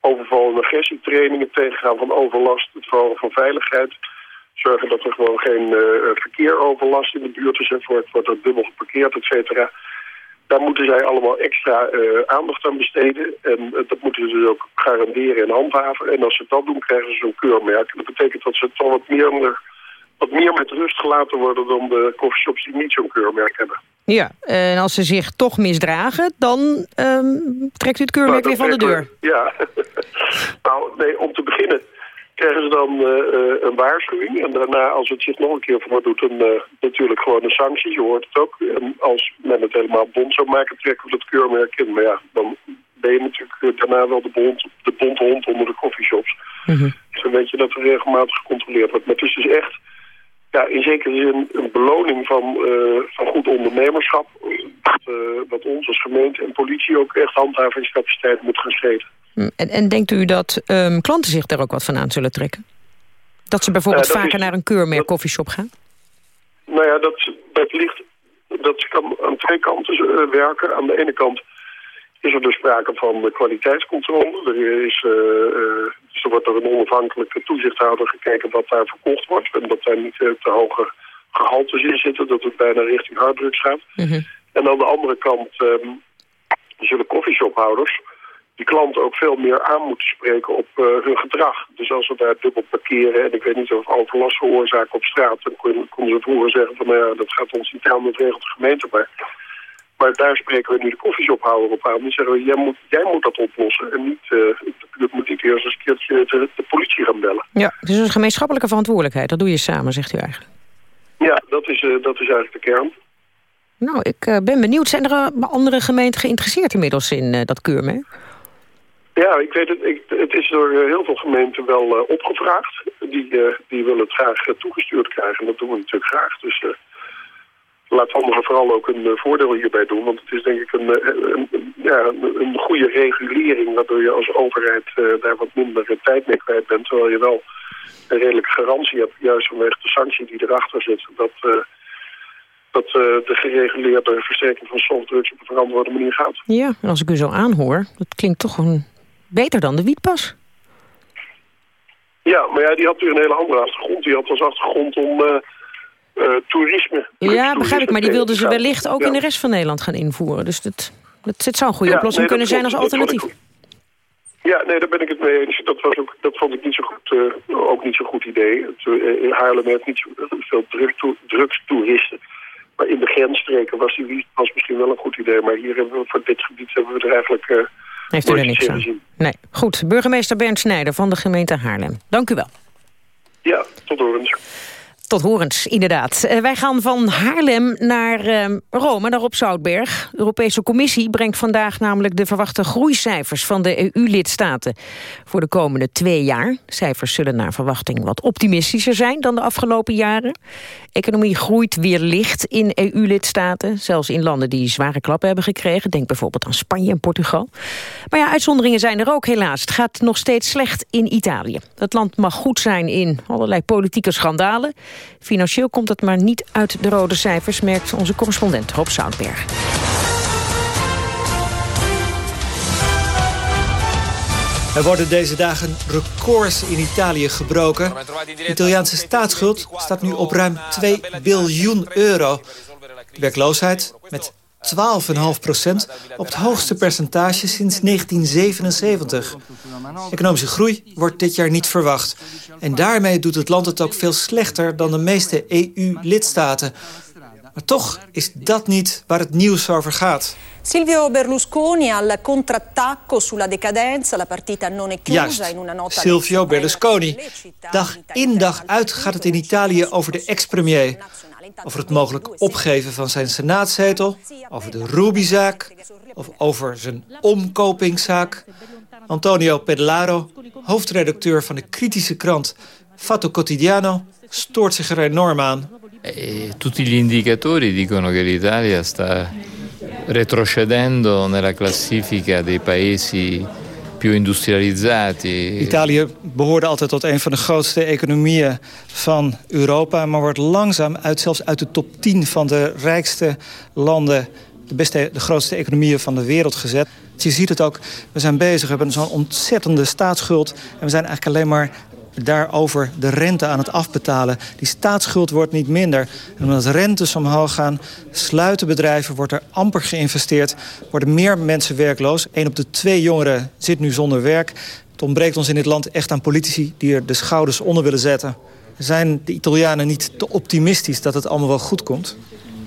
overval- en agressietrainingen, tegengaan van overlast, het verhogen van veiligheid, zorgen dat er gewoon geen verkeeroverlast in de buurt is enzovoort, wordt er dubbel geparkeerd, et cetera. Daar moeten zij allemaal extra uh, aandacht aan besteden. En uh, dat moeten ze dus ook garanderen en handhaven. En als ze dat doen, krijgen ze zo'n keurmerk. Dat betekent dat ze toch wat meer, wat meer met rust gelaten worden... dan de coffeeshops die niet zo'n keurmerk hebben. Ja, en als ze zich toch misdragen, dan um, trekt u het keurmerk nou, weer van de deur. We, ja, nou nee, om te beginnen krijgen ze dan uh, een waarschuwing. En daarna, als het zich nog een keer voordoet, een, uh, natuurlijk gewoon een sanctie. Je hoort het ook. En als men het helemaal bond zou maken, trekken we het keurmerk in. Maar ja, dan ben je natuurlijk daarna wel de, bond, de bondhond onder de coffeeshops. Mm -hmm. Dus dan weet je dat er regelmatig gecontroleerd wordt. Maar het is dus echt ja, in zekere zin een beloning van, uh, van goed ondernemerschap. Dat, uh, dat ons als gemeente en politie ook echt handhavingscapaciteit moet gaan geven. En, en denkt u dat um, klanten zich daar ook wat van aan zullen trekken? Dat ze bijvoorbeeld dat vaker is, naar een keurmerk koffieshop gaan? Nou ja, dat, dat ligt... Dat kan aan twee kanten werken. Aan de ene kant is er dus sprake van de kwaliteitscontrole. Er, is, uh, uh, dus er wordt door een onafhankelijke toezichthouder gekeken wat daar verkocht wordt. En dat daar niet uh, te hoge gehaltes in zitten, dat het bijna richting harddrugs gaat. -hmm. En aan de andere kant um, zullen koffieshophouders die klanten ook veel meer aan moeten spreken op hun gedrag. Dus als we daar dubbel parkeren en ik weet niet of overlast veroorzaken op straat, dan konden ze vroeger zeggen van nou ja, dat gaat ons niet aan, dat regelt de gemeente maar. Maar daar spreken we nu de koffieshophouder op aan. Die zeggen we, jij moet, jij moet dat oplossen. En niet, uh, dat moet niet eerst eens een keertje de, de, politie gaan bellen. Ja, dus een gemeenschappelijke verantwoordelijkheid. Dat doe je samen, zegt u eigenlijk. Ja, dat is, uh, dat is eigenlijk de kern. Nou, ik uh, ben benieuwd. Zijn er andere gemeenten geïnteresseerd inmiddels in dat keurmerk? Ja, ik weet het. Ik, het is door eh, heel veel gemeenten wel opgevraagd. Die, die willen het graag toegestuurd krijgen. En dat doen we natuurlijk graag. Dus laat anderen vooral ook een voordeel hierbij doen. Want het is denk ik een, een, ja, een, goede regulering... waardoor je als overheid daar wat minder tijd mee kwijt bent. Terwijl je wel een redelijke garantie hebt, juist vanwege de sanctie die erachter zit... dat, dat de gereguleerde versterking van softdrugs op een verantwoorde manier gaat. Ja, en als ik u zo aanhoor, dat klinkt toch een Beter dan de wietpas. Ja, maar ja, die had weer een hele andere achtergrond. Die had als achtergrond om toerisme. Ja, begrijp ik, maar die wilden ze wellicht ook in de rest van Nederland gaan invoeren. Dus dat, dat, het zou een goede oplossing kunnen zijn als alternatief. Ja, nee, daar ben ik het mee eens. Dat, was ook, dat vond ik niet zo goed, uh, ook niet zo'n goed idee. Het, in Haarlem heeft niet zo veel drugstoeristen. Maar in de grensstreken was die wietpas misschien wel een goed idee. Maar hier hebben we, voor dit gebied hebben we er eigenlijk heeft u er niks aan? Nee. Goed, burgemeester Bernd Snijder van de gemeente Haarlem. Dank u wel. Ja, tot horens. Tot horens, inderdaad. Uh, wij gaan van Haarlem naar uh, Rome, naar op Zoutberg. De Europese Commissie brengt vandaag namelijk de verwachte groeicijfers van de EU-lidstaten voor de komende twee jaar. cijfers zullen naar verwachting wat optimistischer zijn dan de afgelopen jaren. Economie groeit weer licht in EU-lidstaten, zelfs in landen die zware klappen hebben gekregen. Denk bijvoorbeeld aan Spanje en Portugal. Maar ja, uitzonderingen zijn er ook helaas. Het gaat nog steeds slecht in Italië. Het land mag goed zijn in allerlei politieke schandalen. Financieel komt het maar niet uit de rode cijfers, merkt onze correspondent Rob Zoutberg. Er worden deze dagen records in Italië gebroken. De Italiaanse staatsschuld staat nu op ruim 2 biljoen euro. De werkloosheid met 12,5 procent op het hoogste percentage sinds 1977. Economische groei wordt dit jaar niet verwacht. En daarmee doet het land het ook veel slechter dan de meeste EU-lidstaten. Maar toch is dat niet waar het nieuws over gaat. Silvio Berlusconi al contrattacco sulla decadenza, la partita non è chiusa in una nota... Silvio Berlusconi. Dag in dag uit gaat het in Italië over de ex-premier. Over het mogelijk opgeven van zijn senaatzetel, over de Ruby-zaak... of over zijn omkopingszaak. Antonio Pedlaro, hoofdredacteur van de kritische krant Fatto Quotidiano... stoort zich er enorm aan. E tutti gli indicatori dicono che l'Italia sta retrocedendo nella classifica dei paesi più industrializzati. Italië behoorde altijd tot een van de grootste economieën van Europa... maar wordt langzaam uit, zelfs uit de top 10 van de rijkste landen... de, beste, de grootste economieën van de wereld gezet. Je ziet het ook, we zijn bezig, we hebben zo'n ontzettende staatsschuld... en we zijn eigenlijk alleen maar daarover de rente aan het afbetalen. Die staatsschuld wordt niet minder. En omdat rentes omhoog gaan, sluiten bedrijven, wordt er amper geïnvesteerd... worden meer mensen werkloos. Een op de twee jongeren zit nu zonder werk. Het ontbreekt ons in dit land echt aan politici die er de schouders onder willen zetten. Zijn de Italianen niet te optimistisch dat het allemaal wel goed komt?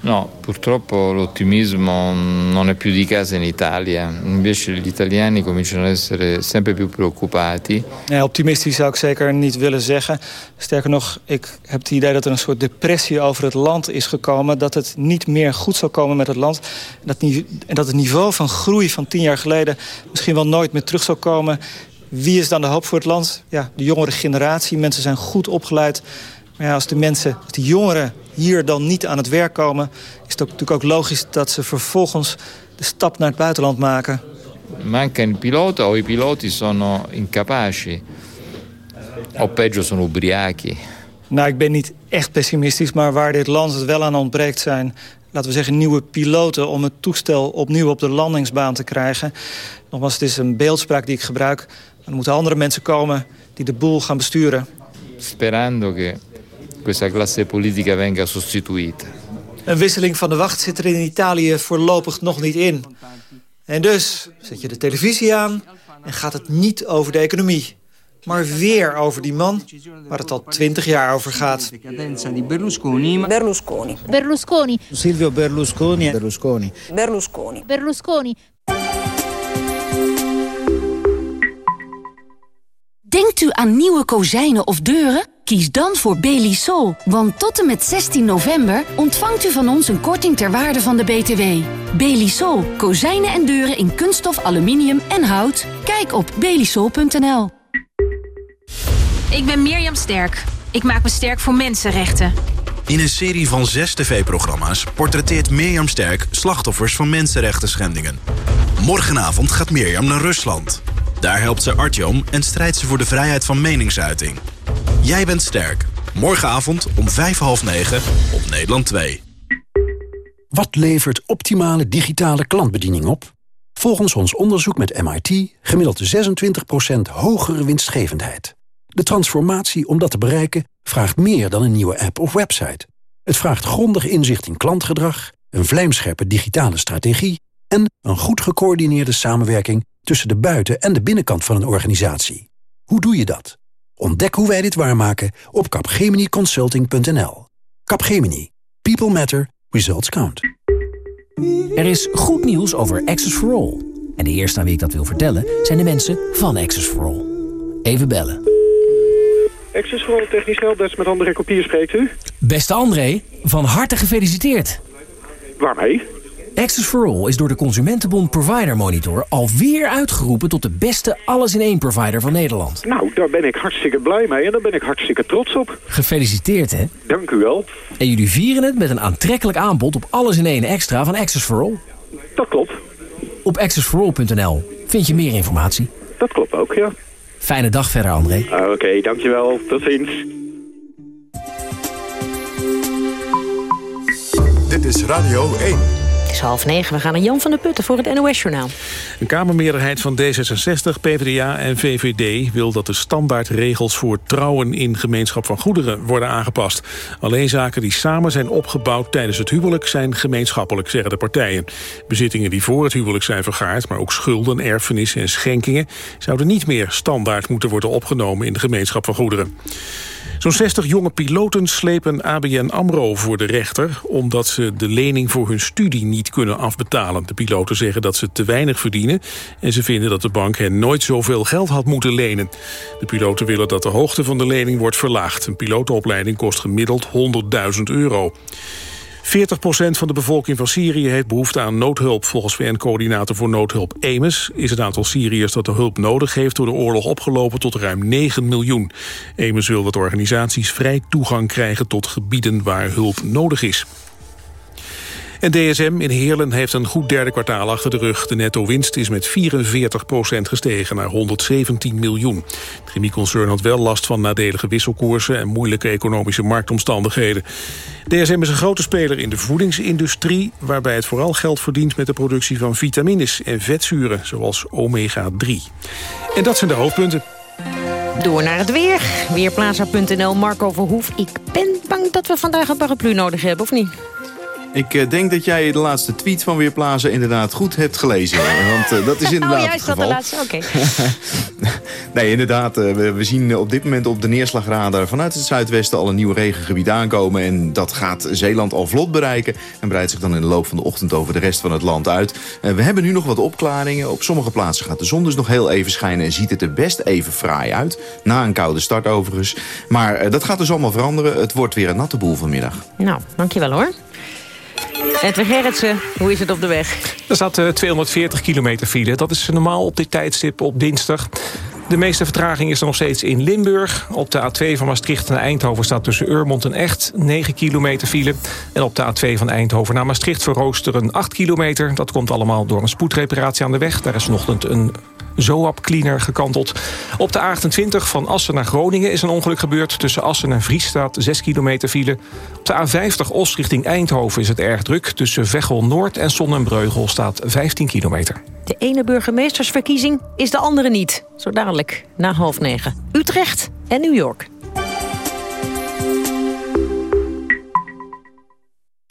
No, purtroppo l'ottimismo non è più di casa in Italia. Invece gli italiani cominciano ad essere sempre più preoccupati. Nee, optimistisch zou ik zeker niet willen zeggen. Sterker nog, ik heb het idee dat er een soort depressie over het land is gekomen. Dat het niet meer goed zal komen met het land. En dat het niveau van groei van tien jaar geleden misschien wel nooit meer terug zal komen. Wie is dan de hoop voor het land? Ja, de jongere generatie. Mensen zijn goed opgeleid. Maar ja, als de mensen, als de jongeren hier dan niet aan het werk komen... is het ook, natuurlijk ook logisch dat ze vervolgens de stap naar het buitenland maken. Manca il pilota o i piloti sono incapaci. O peggio sono ubriachi. Nou, ik ben niet echt pessimistisch, maar waar dit land het wel aan ontbreekt zijn... laten we zeggen nieuwe piloten om het toestel opnieuw op de landingsbaan te krijgen. Nogmaals, het is een beeldspraak die ik gebruik. Er moeten andere mensen komen die de boel gaan besturen. Sperando che questa classe politica venga sostituita. Een wisseling van de wacht zit er in Italië voorlopig nog niet in. En dus zet je de televisie aan en gaat het niet over de economie. Maar weer over die man waar het al twintig jaar over gaat. Berlusconi. Berlusconi. Berlusconi. Silvio Berlusconi. Berlusconi. Berlusconi. Berlusconi. Denkt u aan nieuwe kozijnen of deuren? Kies dan voor Belisol, want tot en met 16 november ontvangt u van ons een korting ter waarde van de BTW. Belisol, kozijnen en deuren in kunststof, aluminium en hout. Kijk op belisol.nl. Ik ben Mirjam Sterk. Ik maak me sterk voor mensenrechten. In een serie van zes tv-programma's portretteert Mirjam Sterk slachtoffers van mensenrechten schendingen. Morgenavond gaat Mirjam naar Rusland. Daar helpt ze Artyom en strijdt ze voor de vrijheid van meningsuiting. Jij bent sterk. Morgenavond om vijf half negen op Nederland 2. Wat levert optimale digitale klantbediening op? Volgens ons onderzoek met MIT gemiddeld 26% hogere winstgevendheid. De transformatie om dat te bereiken vraagt meer dan een nieuwe app of website. Het vraagt grondig inzicht in klantgedrag, een vlijmscherpe digitale strategie... en een goed gecoördineerde samenwerking tussen de buiten- en de binnenkant van een organisatie. Hoe doe je dat? Ontdek hoe wij dit waarmaken op capgeminiconsulting.nl. Capgemini. People matter. Results count. Er is goed nieuws over Access for All. En de eerste aan wie ik dat wil vertellen zijn de mensen van Access for All. Even bellen. Access for All technisch helpdesk met André Kopier spreekt u. Beste André, van harte gefeliciteerd. Waarmee? Access for All is door de Consumentenbond Provider Monitor alweer uitgeroepen tot de beste alles-in-één provider van Nederland. Nou, daar ben ik hartstikke blij mee en daar ben ik hartstikke trots op. Gefeliciteerd, hè? Dank u wel. En jullie vieren het met een aantrekkelijk aanbod op alles-in-één extra van Access for All. Dat klopt. Op accessforall.nl vind je meer informatie. Dat klopt ook, ja. Fijne dag verder, André. Ah, Oké, dankjewel. Tot ziens. Dit is Radio 1. Half negen. We gaan naar Jan van der Putten voor het NOS-journaal. Een Kamermeerderheid van D66, PvdA en VVD wil dat de standaardregels voor trouwen in gemeenschap van goederen worden aangepast. Alleen zaken die samen zijn opgebouwd tijdens het huwelijk zijn gemeenschappelijk, zeggen de partijen. Bezittingen die voor het huwelijk zijn vergaard, maar ook schulden, erfenissen en schenkingen, zouden niet meer standaard moeten worden opgenomen in de gemeenschap van goederen. Zo'n 60 jonge piloten slepen ABN AMRO voor de rechter... omdat ze de lening voor hun studie niet kunnen afbetalen. De piloten zeggen dat ze te weinig verdienen... en ze vinden dat de bank hen nooit zoveel geld had moeten lenen. De piloten willen dat de hoogte van de lening wordt verlaagd. Een pilotenopleiding kost gemiddeld 100.000 euro. 40% van de bevolking van Syrië heeft behoefte aan noodhulp. Volgens VN-coördinator voor noodhulp Emes is het aantal Syriërs dat de hulp nodig heeft door de oorlog opgelopen tot ruim 9 miljoen. Emes wil dat organisaties vrij toegang krijgen tot gebieden waar hulp nodig is. En DSM in Heerlen heeft een goed derde kwartaal achter de rug. De netto-winst is met 44% gestegen naar 117 miljoen. Het chemieconcern had wel last van nadelige wisselkoersen... en moeilijke economische marktomstandigheden. DSM is een grote speler in de voedingsindustrie... waarbij het vooral geld verdient met de productie van vitamines en vetzuren... zoals omega-3. En dat zijn de hoofdpunten. Door naar het weer. Weerplaza.nl, Marco Verhoef. Ik ben bang dat we vandaag een paraplu nodig hebben, of niet? Ik uh, denk dat jij de laatste tweet van Weerplaza inderdaad goed hebt gelezen. Want uh, dat is inderdaad oh, juist het geval. dat de laatste, oké. nee, inderdaad. Uh, we, we, zien op dit moment op de neerslagradar vanuit het zuidwesten al een nieuw regengebied aankomen. En dat gaat Zeeland al vlot bereiken. En breidt zich dan in de loop van de ochtend over de rest van het land uit. we hebben nu nog wat opklaringen. Op sommige plaatsen gaat de zon dus nog heel even schijnen. En ziet het er best even fraai uit. Na een koude start overigens. Maar dat gaat dus allemaal veranderen. Het wordt weer een natte boel vanmiddag. Nou, dankjewel hoor. Edwin Gerritsen, hoe is het op de weg? Er staat uh, 240 kilometer file. Dat is normaal op dit tijdstip op dinsdag. De meeste vertraging is er nog steeds in Limburg. Op de A2 van Maastricht naar Eindhoven staat tussen Urmond en Echt 9 kilometer file. En op de A2 van Eindhoven naar Maastricht verroosteren 8 kilometer. Dat komt allemaal door een spoedreparatie aan de weg. Daar is vanochtend een Zoap Cleaner gekanteld. Op de A28 van Assen naar Groningen is een ongeluk gebeurd. Tussen Assen en Vries staat 6 kilometer file. Op de A50 Os richting Eindhoven is het erg druk. Tussen Veghel Noord en Sonnenbreugel staat 15 kilometer. De ene burgemeestersverkiezing is de andere niet. Zo dadelijk, na half negen. Utrecht en New York.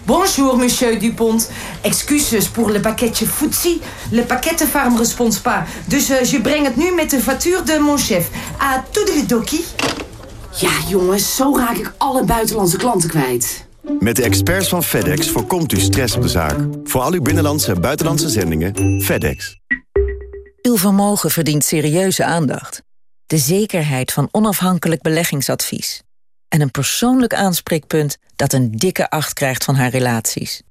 Bonjour, monsieur Dupont. Excuses pour le pakketje footsie. Le pakkettenfarm respons pas. Dus uh, je brengt het nu met de factuur de mon chef. A toedeledokie. Ja, jongens, zo raak ik alle buitenlandse klanten kwijt. Met de experts van FedEx voorkomt u stress op de zaak. Voor al uw binnenlandse en buitenlandse zendingen, FedEx. Uw vermogen verdient serieuze aandacht. De zekerheid van onafhankelijk beleggingsadvies. en een persoonlijk aanspreekpunt dat een dikke acht krijgt van haar relaties.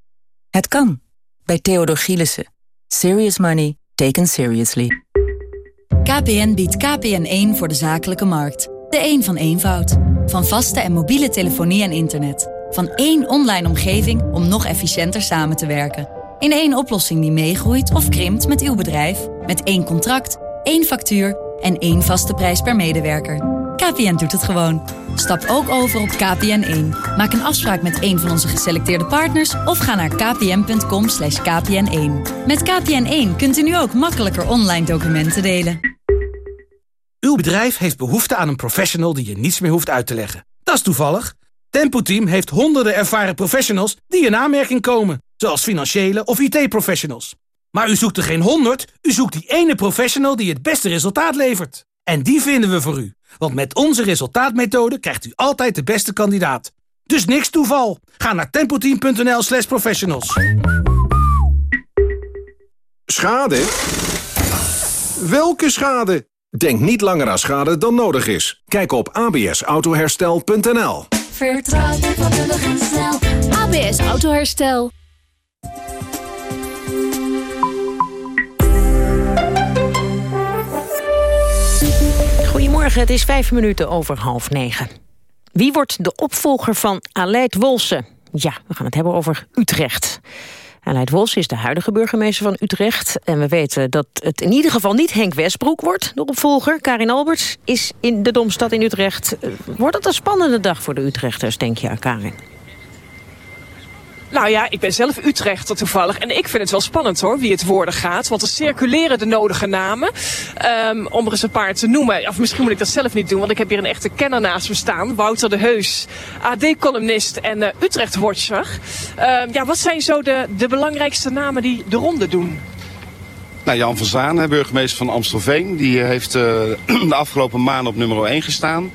Het kan, bij Theodor Gielissen. Serious money taken seriously. KPN biedt KPN1 voor de zakelijke markt. De een van eenvoud. Van vaste en mobiele telefonie en internet. Van één online omgeving om nog efficiënter samen te werken. In één oplossing die meegroeit of krimpt met uw bedrijf. Met één contract, één factuur en één vaste prijs per medewerker. KPN doet het gewoon. Stap ook over op KPN1. Maak een afspraak met een van onze geselecteerde partners... of ga naar kpn.com kpn1. Met KPN1 kunt u nu ook makkelijker online documenten delen. Uw bedrijf heeft behoefte aan een professional die je niets meer hoeft uit te leggen. Dat is toevallig. Tempo Team heeft honderden ervaren professionals die in aanmerking komen. Zoals financiële of IT-professionals. Maar u zoekt er geen honderd, u zoekt die ene professional die het beste resultaat levert. En die vinden we voor u. Want met onze resultaatmethode krijgt u altijd de beste kandidaat. Dus niks toeval. Ga naar tempoteam.nl slash professionals. Schade? Welke schade? Denk niet langer aan schade dan nodig is. Kijk op absautoherstel.nl Vertrouw je vakkundig en snel. ABS Autoherstel. Goedemorgen, het is vijf minuten over half negen. Wie wordt de opvolger van Aleid Wolse? Ja, we gaan het hebben over Utrecht. Aleid Wolse is de huidige burgemeester van Utrecht. En we weten dat het in ieder geval niet Henk Westbroek wordt, de opvolger. Karin Alberts is in de Domstad in Utrecht. Wordt het een spannende dag voor de Utrechters, denk je, Karin? Nou ja, ik ben zelf Utrechter toevallig. En ik vind het wel spannend hoor, wie het worden gaat. Want er circuleren de nodige namen. Um, om er eens een paar te noemen. Of misschien moet ik dat zelf niet doen. Want ik heb hier een echte kenner naast me staan. Wouter de Heus. AD-columnist en uh, Utrecht-watcher. Um, ja, wat zijn zo de, de belangrijkste namen die de ronde doen? Nou, Jan van Zaan, burgemeester van Amstelveen. Die heeft uh, de afgelopen maanden op nummer 1 gestaan.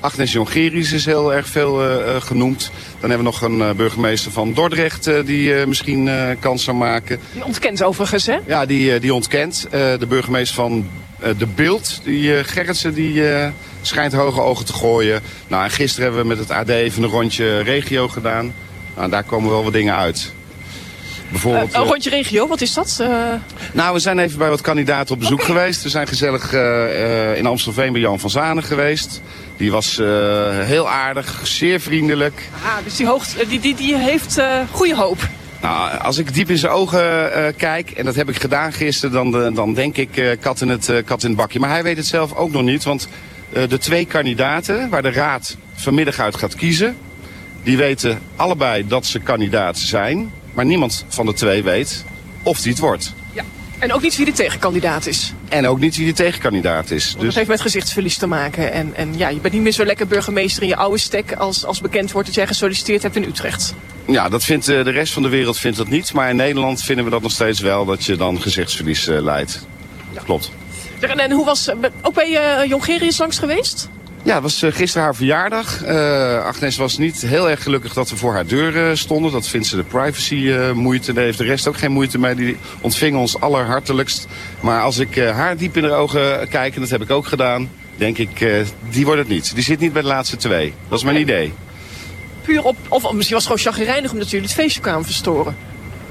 Agnes Jongerius is heel erg veel uh, genoemd. Dan hebben we nog een uh, burgemeester van Dordrecht uh, die misschien kans zou maken. Die ontkent overigens, hè? Ja, die, die ontkent. de burgemeester van De Beeld, die Gerritsen, die schijnt hoge ogen te gooien. Nou, en gisteren hebben we met het AD even een rondje regio gedaan. Nou, daar komen wel wat dingen uit. Bijvoorbeeld, een rondje regio, wat is dat? Nou, we zijn even bij wat kandidaten op bezoek okay. geweest. We zijn gezellig in Amstelveen bij Jan van Zanen geweest. Die was uh, heel aardig, zeer vriendelijk. Ah, dus die, hoogte, die, die, die heeft uh, goede hoop. Nou, als ik diep in zijn ogen uh, kijk, en dat heb ik gedaan gisteren, dan, dan denk ik kat, in het, kat in het bakje. Maar hij weet het zelf ook nog niet, want de twee kandidaten waar de raad vanmiddag uit gaat kiezen, die weten allebei dat ze kandidaat zijn. Maar niemand van de twee weet of die het wordt. En ook niet wie de tegenkandidaat is. En ook niet wie de tegenkandidaat is. Dus... Dat heeft met gezichtsverlies te maken. En, en ja, je bent niet meer zo lekker burgemeester in je oude stek... als, als bekend wordt dat jij gesolliciteerd hebt in Utrecht. Ja, dat vindt, uh, de rest van de wereld vindt dat niet. Maar in Nederland vinden we dat nog steeds wel... dat je dan gezichtsverlies uh, leidt. Ja. Klopt. En, en hoe was... Ook bij uh, Jongerius langs geweest? Ja, het was gisteren haar verjaardag. Uh, Agnes was niet heel erg gelukkig dat we voor haar deur uh, stonden. Dat vindt ze de privacy uh, moeite. Daar heeft de rest ook geen moeite mee. Die ontving ons allerhartelijkst. Maar als ik haar diep in de ogen kijk, en dat heb ik ook gedaan... denk ik, die wordt het niet. Die zit niet bij de laatste twee. Dat is mijn idee. Puur op... Of misschien was het gewoon chagrijnig omdat jullie het feestje kwamen verstoren.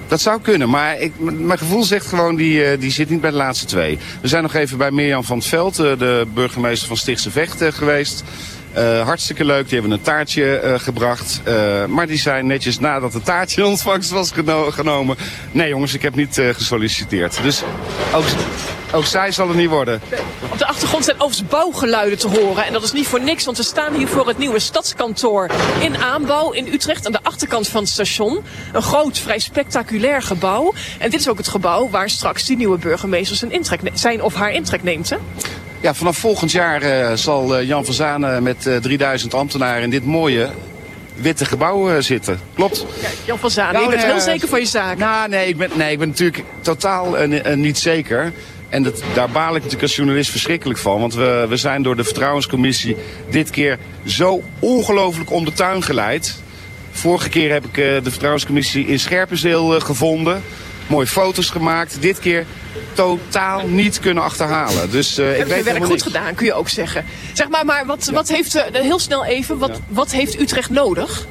Dat zou kunnen, maar ik, mijn gevoel zegt gewoon, die, die zit niet bij de laatste twee. We zijn nog even bij Mirjam van het Veld, de burgemeester van Stichtse Vecht geweest. Uh, hartstikke leuk, die hebben een taartje uh, gebracht. Uh, maar die zijn netjes nadat het taartje ontvangst was geno genomen. Nee jongens, ik heb niet gesolliciteerd. Dus ook, ook zij zal het niet worden. Op de achtergrond zijn overigens bouwgeluiden te horen. En dat is niet voor niks, want we staan hier voor het nieuwe stadskantoor in aanbouw in Utrecht. Aan de achterkant van het station. Een groot, vrij spectaculair gebouw. En dit is ook het gebouw waar straks die nieuwe burgemeester zijn, zijn of haar intrek neemt. Hè? Ja, vanaf volgend jaar uh, zal uh, Jan van Zanen met uh, 3000 ambtenaren in dit mooie witte gebouw zitten. Klopt. Ja, Jan van Zanen, nou, je bent heel zeker van je zaak. Nou, nee, ik ben, nee, ik ben natuurlijk totaal niet zeker. En dat, daar baal ik natuurlijk als journalist verschrikkelijk van. Want we, we zijn door de Vertrouwenscommissie dit keer zo ongelooflijk om de tuin geleid. Vorige keer heb ik de Vertrouwenscommissie in Scherpenzeel gevonden. Mooie foto's gemaakt. Dit keer totaal niet kunnen achterhalen. Dus uh, ik Hebben weet we werk goed gedaan, kun je ook zeggen. Zeg maar, maar wat, wat heeft, eh, heel snel even, wat, wat heeft Utrecht nodig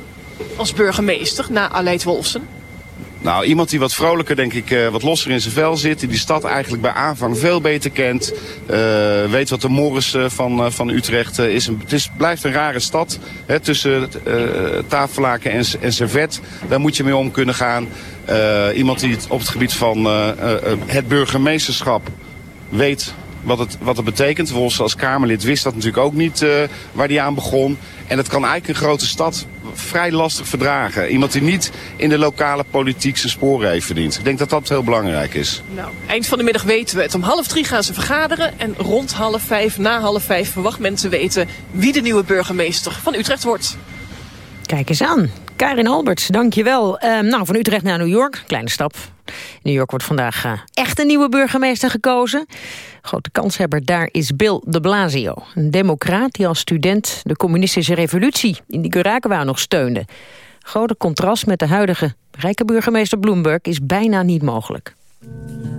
als burgemeester na Aleid Wolfsen? Nou, iemand die wat vrolijker, denk ik, eh, wat losser in zijn vel zit. Die die stad eigenlijk bij aanvang veel beter kent. eh, weet wat de morris eh, van, van Utrecht is. Een, het is, blijft een rare stad. Hè, tussen tafellaken en, en servet. Daar moet je mee om kunnen gaan. Iemand die het op het gebied van het burgemeesterschap weet wat het, wat het betekent. Wolfs als Kamerlid wist dat natuurlijk ook niet waar hij aan begon. En dat kan eigenlijk een grote stad vrij lastig verdragen. Iemand die niet in de lokale politiek zijn sporen heeft verdiend. Ik denk dat dat heel belangrijk is. Nou, eind van de middag weten we het. Om half drie gaan ze vergaderen. En rond half vijf, na half vijf, verwacht men te weten wie de nieuwe burgemeester van Utrecht wordt. Kijk eens aan. Karin Alberts, dankjewel. Uh, nou, van Utrecht naar New York, kleine stap. In New York wordt vandaag uh, echt een nieuwe burgemeester gekozen. Grote kanshebber daar is Bill de Blasio. Een democraat die als student de communistische revolutie in Nicaragua nog steunde. Grote contrast met de huidige rijke burgemeester Bloomberg is bijna niet mogelijk.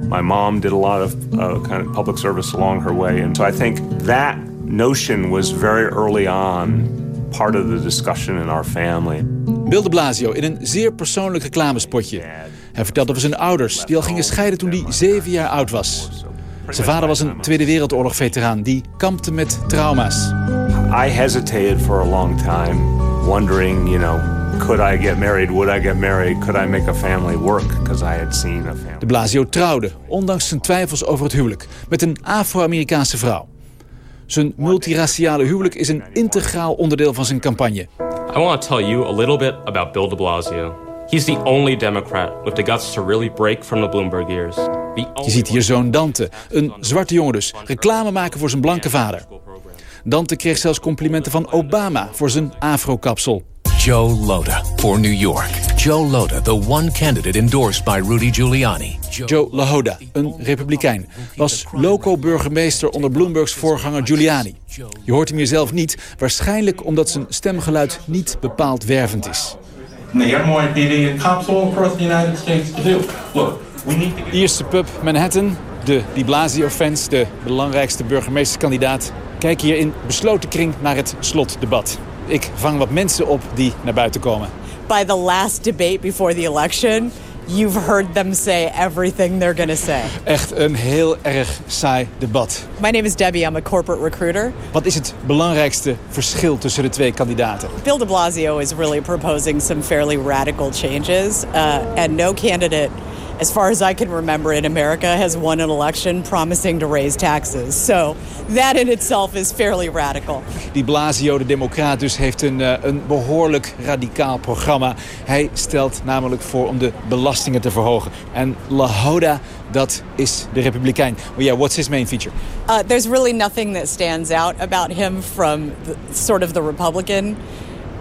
My mom did a lot of uh, kind of public service along her way. And so I think that notion was very early on part of the discussion in our family. Bill de Blasio in een zeer persoonlijk reclamespotje. Hij vertelt over zijn ouders, die al gingen scheiden toen hij zeven jaar oud was. Zijn vader was een Tweede Wereldoorlog-veteraan die kampte met trauma's. I hesitated for a long time, wondering, you know, could I get married? Would I get married? Could I make a family work? Because I had seen a family. De Blasio trouwde, ondanks zijn twijfels over het huwelijk, met een Afro-Amerikaanse vrouw. Zijn multiraciale huwelijk is een integraal onderdeel van zijn campagne. I want to tell you a little bit about Bill de Blasio. He's the only Democrat with the guts to really break from the Bloomberg years. Je ziet hier zoon Dante, een zwarte jongen dus, reclame maken voor zijn blanke vader. Dante kreeg zelfs complimenten van Obama voor zijn afro-kapsel. Joe Loda for New York. Joe Loda, the one candidate endorsed by Rudy Giuliani. Joe LaHoda, een republikein, was loco-burgemeester onder Bloombergs voorganger Giuliani. Je hoort hem hier zelf niet, waarschijnlijk omdat zijn stemgeluid niet bepaald wervend is. The NYPD and cops all across the United States to do. Look, to... Eerste pub Manhattan, de Di Blasio-fans, de belangrijkste burgemeesterskandidaat... kijken hier in besloten kring naar het slotdebat. Ik vang wat mensen op die naar buiten komen. By the last debate before the election, you've heard them say everything they're going to say. Echt een heel erg saai debat. My name is Debbie, I'm a corporate recruiter. Wat is het belangrijkste verschil tussen de twee kandidaten? Bill de Blasio is really proposing some fairly radical changes, uh, and no candidate as far as I can remember in America, has won an election promising to raise taxes. So that in itself is fairly radical. Die Blasio, de democraat dus, heeft een, uh, een behoorlijk radicaal programma. Hij stelt namelijk voor om de belastingen te verhogen. En LaHoda, dat is de republikein. Well, yeah, what's his main feature? Uh, there's really nothing that stands out about him from the, sort of the Republican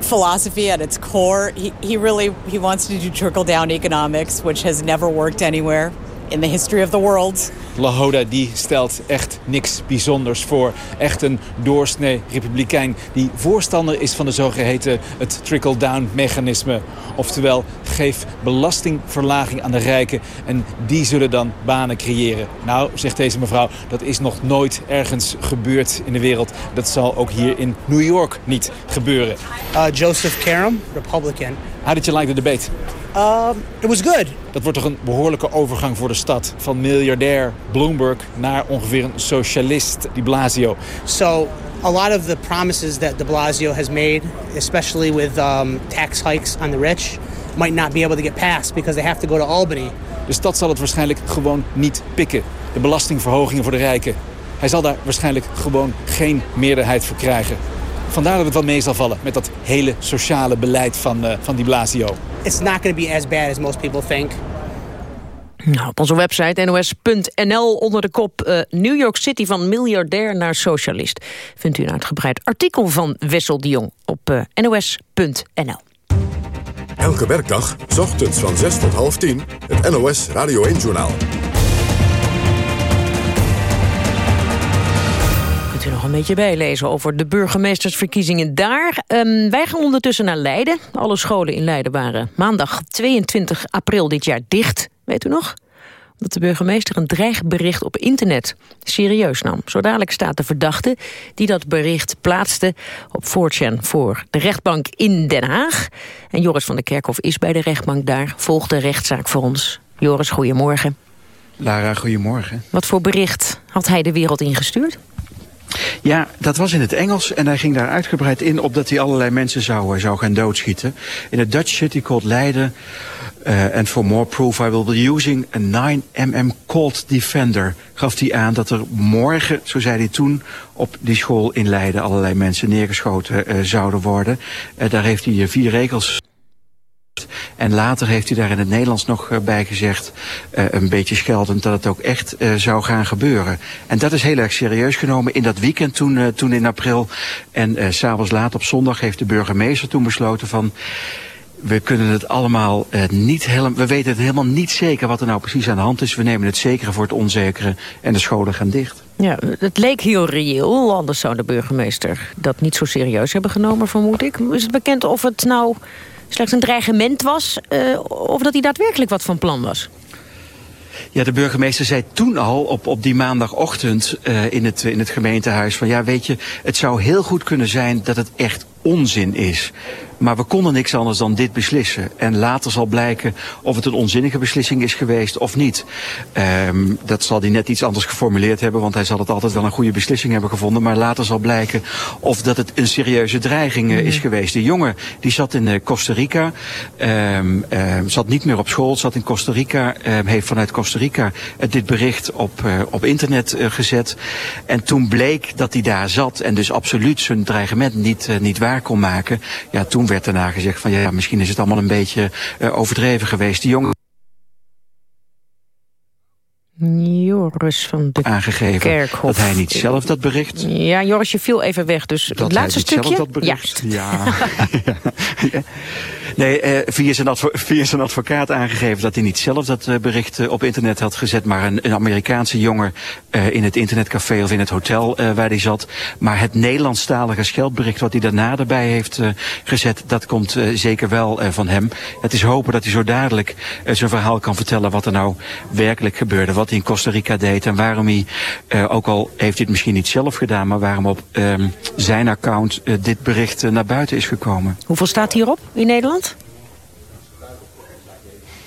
philosophy at its core. He, he really he wants to do trickle down economics, which has never worked anywhere in the history of the world. LaHoda die stelt echt niks bijzonders voor. Echt een doorsnee republikein die voorstander is van de zogeheten het trickle-down mechanisme. Oftewel, geef belastingverlaging aan de rijken en die zullen dan banen creëren. Nou, zegt deze mevrouw, dat is nog nooit ergens gebeurd in de wereld. Dat zal ook hier in New York niet gebeuren. Uh, Joseph Karam, Republican. How did you like the debate? Um, it was good. Dat wordt toch een behoorlijke overgang voor de stad. Van miljardair Bloomberg naar ongeveer een socialist, Di Blasio. So a lot of the promises that de Blasio has made, especially with um, tax hikes on the rich, might not be able to get passed because they have to go to Albany. De stad zal het waarschijnlijk gewoon niet pikken. De belastingverhogingen voor de rijken. Hij zal daar waarschijnlijk gewoon geen meerderheid voor krijgen. Vandaar dat het wel mee zal vallen met dat hele sociale beleid van, uh, van Di Blasio. It's not going to be as bad as most people think. Nou, op onze website nos.nl onder de kop uh, New York City van miljardair naar socialist. Vindt u een uitgebreid artikel van Wessel de Jong op uh, nos.nl. Elke werkdag, s ochtends van 6 tot half 10, het NOS Radio 1-journaal. Kunt u nog een beetje bijlezen over de burgemeestersverkiezingen daar. Um, wij gaan ondertussen naar Leiden. Alle scholen in Leiden waren maandag 22 april dit jaar dicht. Weet u nog? dat de burgemeester een dreigbericht op internet serieus nam. Zo dadelijk staat de verdachte die dat bericht plaatste op 4chan voor de rechtbank in Den Haag. En Joris van der Kerkhof is bij de rechtbank daar, volgt de rechtszaak voor ons. Joris, goedemorgen. Lara, goedemorgen. Wat voor bericht had hij de wereld ingestuurd? Ja, dat was in het Engels en hij ging daar uitgebreid in op dat hij allerlei mensen zou, eh, zou gaan doodschieten. In het Dutch city called Leiden. Uh, and for more proof I will be using a 9mm Colt Defender. Gaf hij aan dat er morgen, zo zei hij toen, op die school in Leiden allerlei mensen neergeschoten uh, zouden worden. Uh, daar heeft hij vier regels en later heeft hij daar in het Nederlands nog uh, bij gezegd, uh, een beetje scheldend, dat het ook echt uh, zou gaan gebeuren. En dat is heel erg serieus genomen in dat weekend toen, toen in april. En s'avonds laat op zondag heeft de burgemeester toen besloten van we kunnen het allemaal niet helemaal, we weten het helemaal niet zeker wat er nou precies aan de hand is. We nemen het zekere voor het onzekere en de scholen gaan dicht. Ja, het leek heel reëel, anders zou de burgemeester dat niet zo serieus hebben genomen, vermoed ik. Is het bekend of het nou slechts een dreigement was... Uh, of dat hij daadwerkelijk wat van plan was? Ja, de burgemeester zei toen al op, op die maandagochtend uh, in, het, in het gemeentehuis... van ja, weet je, het zou heel goed kunnen zijn dat het echt onzin is. Maar we konden niks anders dan dit beslissen. En later zal blijken of het een onzinnige beslissing is geweest of niet. Um, dat zal hij net iets anders geformuleerd hebben, want hij zal het altijd wel een goede beslissing hebben gevonden. Maar later zal blijken of dat het een serieuze dreiging uh, is mm. geweest. De jongen die zat in uh, Costa Rica, um, um, zat niet meer op school, zat in Costa Rica, heeft vanuit Costa Rica uh, dit bericht op, op internet gezet. En toen bleek dat hij daar zat en dus absoluut zijn dreigement niet, niet waar kon maken. Ja, toen werd daarna gezegd van ja, misschien is het allemaal een beetje uh, overdreven geweest. Die jongen Joris van de aangegeven Kerkhof. dat hij niet zelf dat bericht... Ja, Joris, je viel even weg, dus dat het laatste stukje... dat bericht, ja. ja. Nee, eh, via, zijn zijn advocaat aangegeven dat hij niet zelf dat uh, bericht uh, op internet had gezet, maar een, een Amerikaanse jongen uh, in het internetcafé of in het hotel waar hij zat. Maar het Nederlandstalige scheldbericht wat hij daarna erbij heeft gezet, dat komt zeker wel van hem. Het is hopen dat hij zo dadelijk zijn verhaal kan vertellen wat er nou werkelijk gebeurde, wat hij in Costa Rica deed en waarom hij, ook al heeft hij het misschien niet zelf gedaan, maar waarom op um, zijn account dit bericht naar buiten is gekomen. Hoeveel staat hierop in Nederland?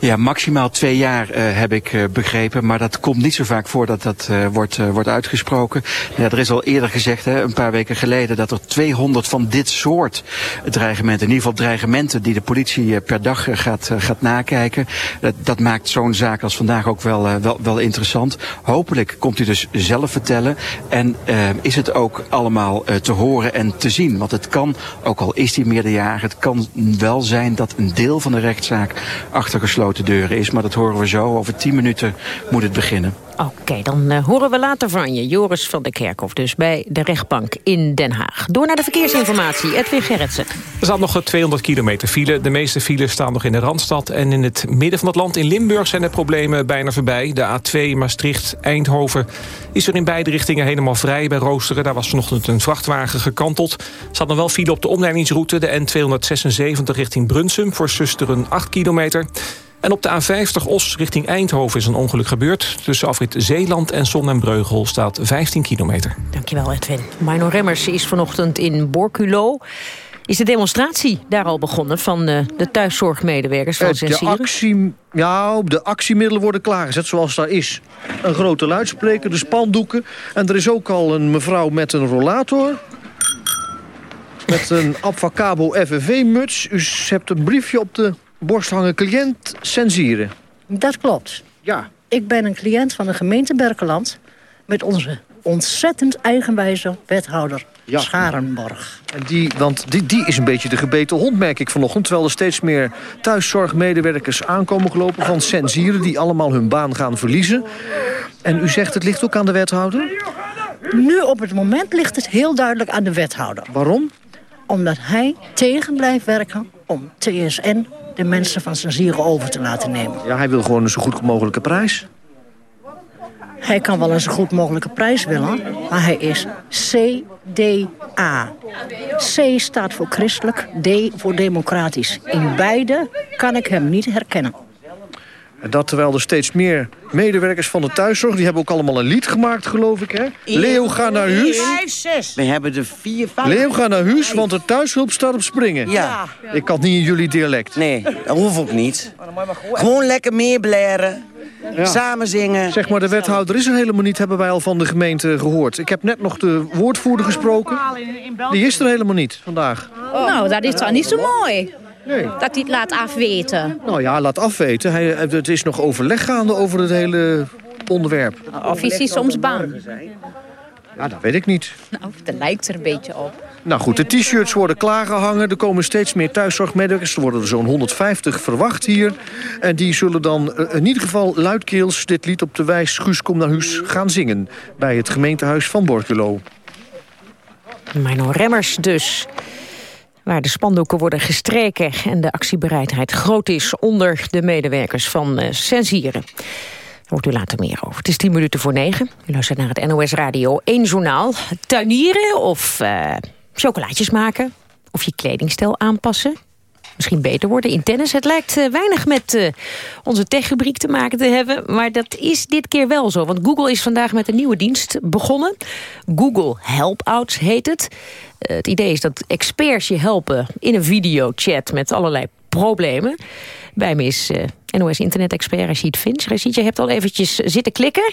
Ja, maximaal twee jaar uh, heb ik uh, begrepen. Maar dat komt niet zo vaak voor dat dat uh, wordt, wordt uitgesproken. Ja, er is al eerder gezegd, hè, een paar weken geleden, dat er 200 van dit soort dreigementen, in ieder geval dreigementen die de politie per dag gaat, gaat nakijken. Dat, dat maakt zo'n zaak als vandaag ook wel, wel, wel interessant. Hopelijk komt u dus zelf vertellen. En is het ook allemaal te horen en te zien. Want het kan, ook al is die meerderjarig, het kan wel zijn dat een deel van de rechtszaak achtergesloten deuren is. Maar dat horen we zo. Over tien minuten moet het beginnen. Oké, dan uh, horen we later van je. Joris van der Kerkhof dus bij de rechtbank in Den Haag. Door naar de verkeersinformatie. Edwin Gerritsen. Er staat nog 200 kilometer file. De meeste files staan nog in de Randstad. En in het midden van het land in Limburg zijn de problemen bijna voorbij. De A2 Maastricht-Eindhoven is er in beide richtingen helemaal vrij. Bij Roosteren, daar was vanochtend een vrachtwagen gekanteld. Er staat nog wel file op de omleidingsroute. De N276 richting Brunsum voor Susteren 8 kilometer. En op de A50 Os richting Eindhoven is een ongeluk gebeurd. Tussen afrit Zeeland en Son en Breugel staat 15 kilometer. Dankjewel Edwin. Mino Remmers is vanochtend in Borculo. Is de demonstratie daar al begonnen van de, de thuiszorgmedewerkers van de actie, Ja, de actiemiddelen worden klaargezet zoals daar is. Een grote luidspreker, de spandoeken. En er is ook al een mevrouw met een rollator. Met een Abfacabo FNV-muts. U hebt een briefje op de borst hangen cliënt censieren. Dat klopt. Ja. Ik ben een cliënt van de gemeente Berkeland... met onze ontzettend eigenwijze wethouder ja. Scharenborg. En die, want die, die is een beetje de gebeten hond, merk ik vanochtend... terwijl er steeds meer thuiszorgmedewerkers aankomen gelopen... van censieren die allemaal hun baan gaan verliezen. En u zegt het ligt ook aan de wethouder? Nu op het moment ligt het heel duidelijk aan de wethouder. Waarom? Omdat hij tegen blijft werken om TSN de mensen van zijn zieren over te laten nemen. Ja, hij wil gewoon een zo goed mogelijke prijs. Hij kan wel een zo goed mogelijke prijs willen, maar hij is CDA. C staat voor christelijk, D voor democratisch. In beide kan ik hem niet herkennen. En dat terwijl er steeds meer medewerkers van de thuiszorg... die hebben ook allemaal een lied gemaakt, geloof ik, hè? Leo, ga naar huis. We hebben er vier, vijf. Leo, ga naar huis, want de thuishulp staat op springen. Ja. Ik kan niet in jullie dialect. Nee, dat hoeft ook niet. Gewoon lekker meer blaren. Ja. Samen zingen. Zeg maar, de wethouder is er helemaal niet, hebben wij al van de gemeente gehoord. Ik heb net nog de woordvoerder gesproken. Die is er helemaal niet vandaag. Nou, dat is toch niet zo mooi? Nee. Dat hij het laat afweten. Nou ja, laat afweten. Hij, het is nog overleg gaande over het hele onderwerp. Of is hij soms bang? Ja, dat weet ik niet. Nou, dat lijkt er een beetje op. Nou goed, de t-shirts worden klaargehangen. Er komen steeds meer thuiszorgmedewerkers. Er worden er zo'n 150 verwacht hier. En die zullen dan eh, in ieder geval luidkeels dit lied op de wijs... Guus, kom naar huis gaan zingen. Bij het gemeentehuis van Borculo. Mino Remmers dus. Waar de spandoeken worden gestreken en de actiebereidheid groot is onder de medewerkers van uh, Sensieren. Daar hoort u later meer over. Het is 10 minuten voor 9. U luistert naar het NOS Radio 1 journaal. Tuinieren of uh, chocolaatjes maken. Of je kledingstijl aanpassen. Misschien beter worden in tennis. Het lijkt uh, weinig met uh, onze techrubriek te maken te hebben. Maar dat is dit keer wel zo. Want Google is vandaag met een nieuwe dienst begonnen. Google Helpouts heet het. Uh, het idee is dat experts je helpen in een videochat met allerlei problemen. Bij me is NOS Internet-expert Rashid Finch. Rashid, je hebt al eventjes zitten klikken.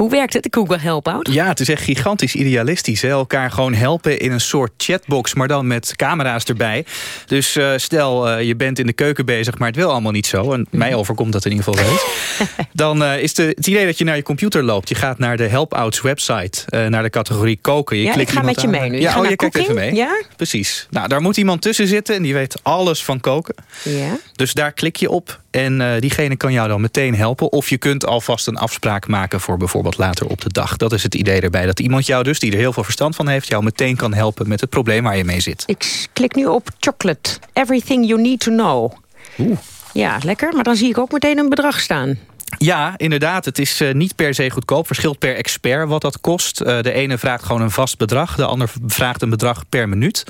Hoe werkt het, de Google Helpout? Ja, het is echt gigantisch idealistisch. Hè? Elkaar gewoon helpen in een soort chatbox, maar dan met camera's erbij. Dus uh, stel, uh, je bent in de keuken bezig, maar het wil allemaal niet zo. En mij overkomt dat in ieder geval wel Dan uh, is de, het idee dat je naar je computer loopt. Je gaat naar de Helpouts website, naar de categorie koken. Je ja, klikt ik ga met je mee nu. Ja, oh, je kijkt even mee. Ja? Precies. Nou, daar moet iemand tussen zitten en die weet alles van koken. Ja. Dus daar klik je op en uh, diegene kan jou dan meteen helpen. Of je kunt alvast een afspraak maken voor bijvoorbeeld later op de dag. Dat is het idee erbij. Dat iemand jou dus, die er heel veel verstand van heeft... jou meteen kan helpen met het probleem waar je mee zit. Ik klik nu op chocolate. Everything you need to know. Oeh. Ja, lekker. Maar dan zie ik ook meteen een bedrag staan. Ja, inderdaad. Het is uh, niet per se goedkoop. Verschilt per expert wat dat kost. Uh, de ene vraagt gewoon een vast bedrag. De ander vraagt een bedrag per minuut.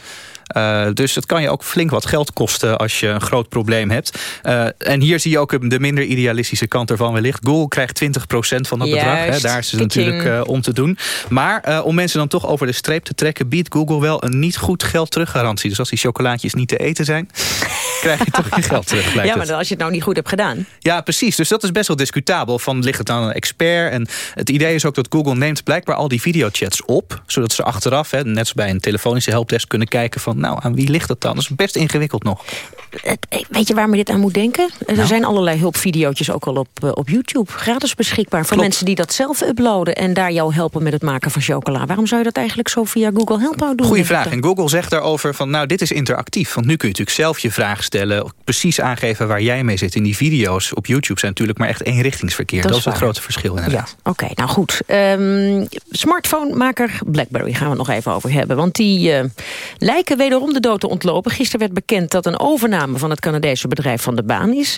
Uh, dus het kan je ook flink wat geld kosten als je een groot probleem hebt. Uh, en hier zie je ook de minder idealistische kant ervan wellicht. Google krijgt 20% van dat Juist, bedrag. Hè. Daar is het natuurlijk uh, om te doen. Maar om mensen dan toch over de streep te trekken... biedt Google wel een niet goed geld teruggarantie. Dus als die chocolaatjes niet te eten zijn... krijg je toch je geld terug. Ja, maar dan als je het nou niet goed hebt gedaan. Ja, precies. Dus dat is best wel discutabel. Van ligt het aan een expert? En het idee is ook dat Google neemt blijkbaar al die videochats op. Zodat ze achteraf, hè, net als bij een telefonische helpdesk... kunnen kijken van, nou, aan wie ligt het dan? Dat is best ingewikkeld nog. Weet je waar me dit aan moet denken? Er Nou? zijn allerlei hulpvideo's ook al op, uh, op YouTube. Gratis beschikbaar voor Klopt. mensen die dat zelf uploaden... en daar jou helpen met het maken van chocola. Waarom zou je dat eigenlijk zo via Google Helpout doen? Goeie vraag. En Google zegt daarover van, nou, dit is interactief. Want nu kun je natuurlijk zelf je vraag stellen... precies aangeven waar jij mee zit. In die video's op YouTube zijn natuurlijk maar echt eenrichtingsverkeer. Dat Dat, is het grote verschil inderdaad. Oké, nou goed. Um, smartphonemaker BlackBerry gaan we het nog even over hebben. Want die uh, lijken wederom de dood te ontlopen. Gisteren werd bekend dat een overname van het Canadese bedrijf van de baan is.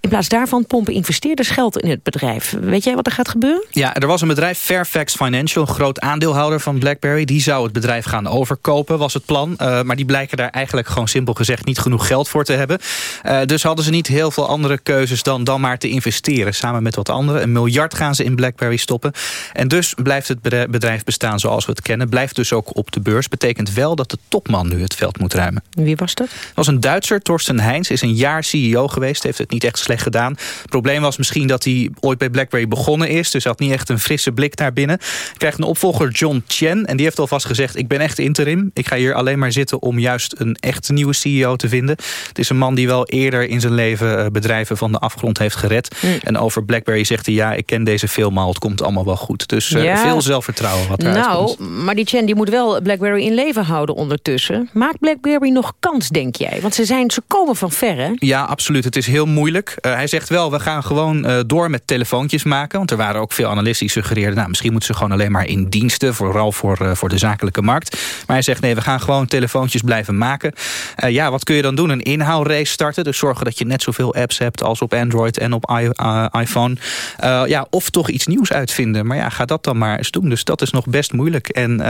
In plaats daarvan pompen investeerders geld in het bedrijf. Weet jij wat er gaat gebeuren? Ja, er was een bedrijf, Fairfax Financial, een groot aandeelhouder van BlackBerry. Die zou het bedrijf gaan overkopen, was het plan. Uh, maar die blijken daar eigenlijk gewoon simpel gezegd niet genoeg geld voor te hebben. Uh, dus hadden ze niet heel veel andere keuzes dan, dan maar te investeren. Samen met wat anderen. Een miljard gaan ze in BlackBerry stoppen. En dus blijft het bedrijf bestaan zoals we het kennen. Blijft dus ook op de beurs. Betekent wel dat de topman nu het veld moet ruimen. Wie was dat? Dat was een Duitser, Torsten Heijns. Is een jaar CEO geweest. Heeft het niet echt slecht gedaan. Het probleem was misschien dat hij ooit bij BlackBerry begonnen is. Dus had niet echt een frisse blik naar binnen. Krijgt een opvolger John Chen. En die heeft alvast gezegd, ik ben echt interim. Ik ga hier alleen maar zitten om juist een echt nieuwe CEO te vinden. Het is een man die wel eerder in zijn leven uh, bedrijven van de afgrond heeft gered. Mm. En over BlackBerry zegt hij, ja, ik ken deze film al. Het komt allemaal wel goed. Dus Ja. veel zelfvertrouwen wat eruit Nou, komt. maar die Chen die moet wel BlackBerry in leven houden ondertussen. Maakt BlackBerry nog kans, denk jij? Want ze, zijn, ze komen van ver, hè? Ja, absoluut. Het is heel moeilijk. Uh, hij zegt wel, we gaan gewoon uh, door met telefoontjes maken. Want er waren ook veel analisten die suggereerden... nou, misschien moeten ze gewoon alleen maar in diensten... vooral voor, uh, voor de zakelijke markt. Maar hij zegt, nee, we gaan gewoon telefoontjes blijven maken. Ja, wat kun je dan doen? Een inhoudrace starten. Dus zorgen dat je net zoveel apps hebt als op Android en op iPhone. Ja, of toch iets nieuws uitvinden. Maar ja, ga dat dan maar eens doen. Dus dat is nog best moeilijk. En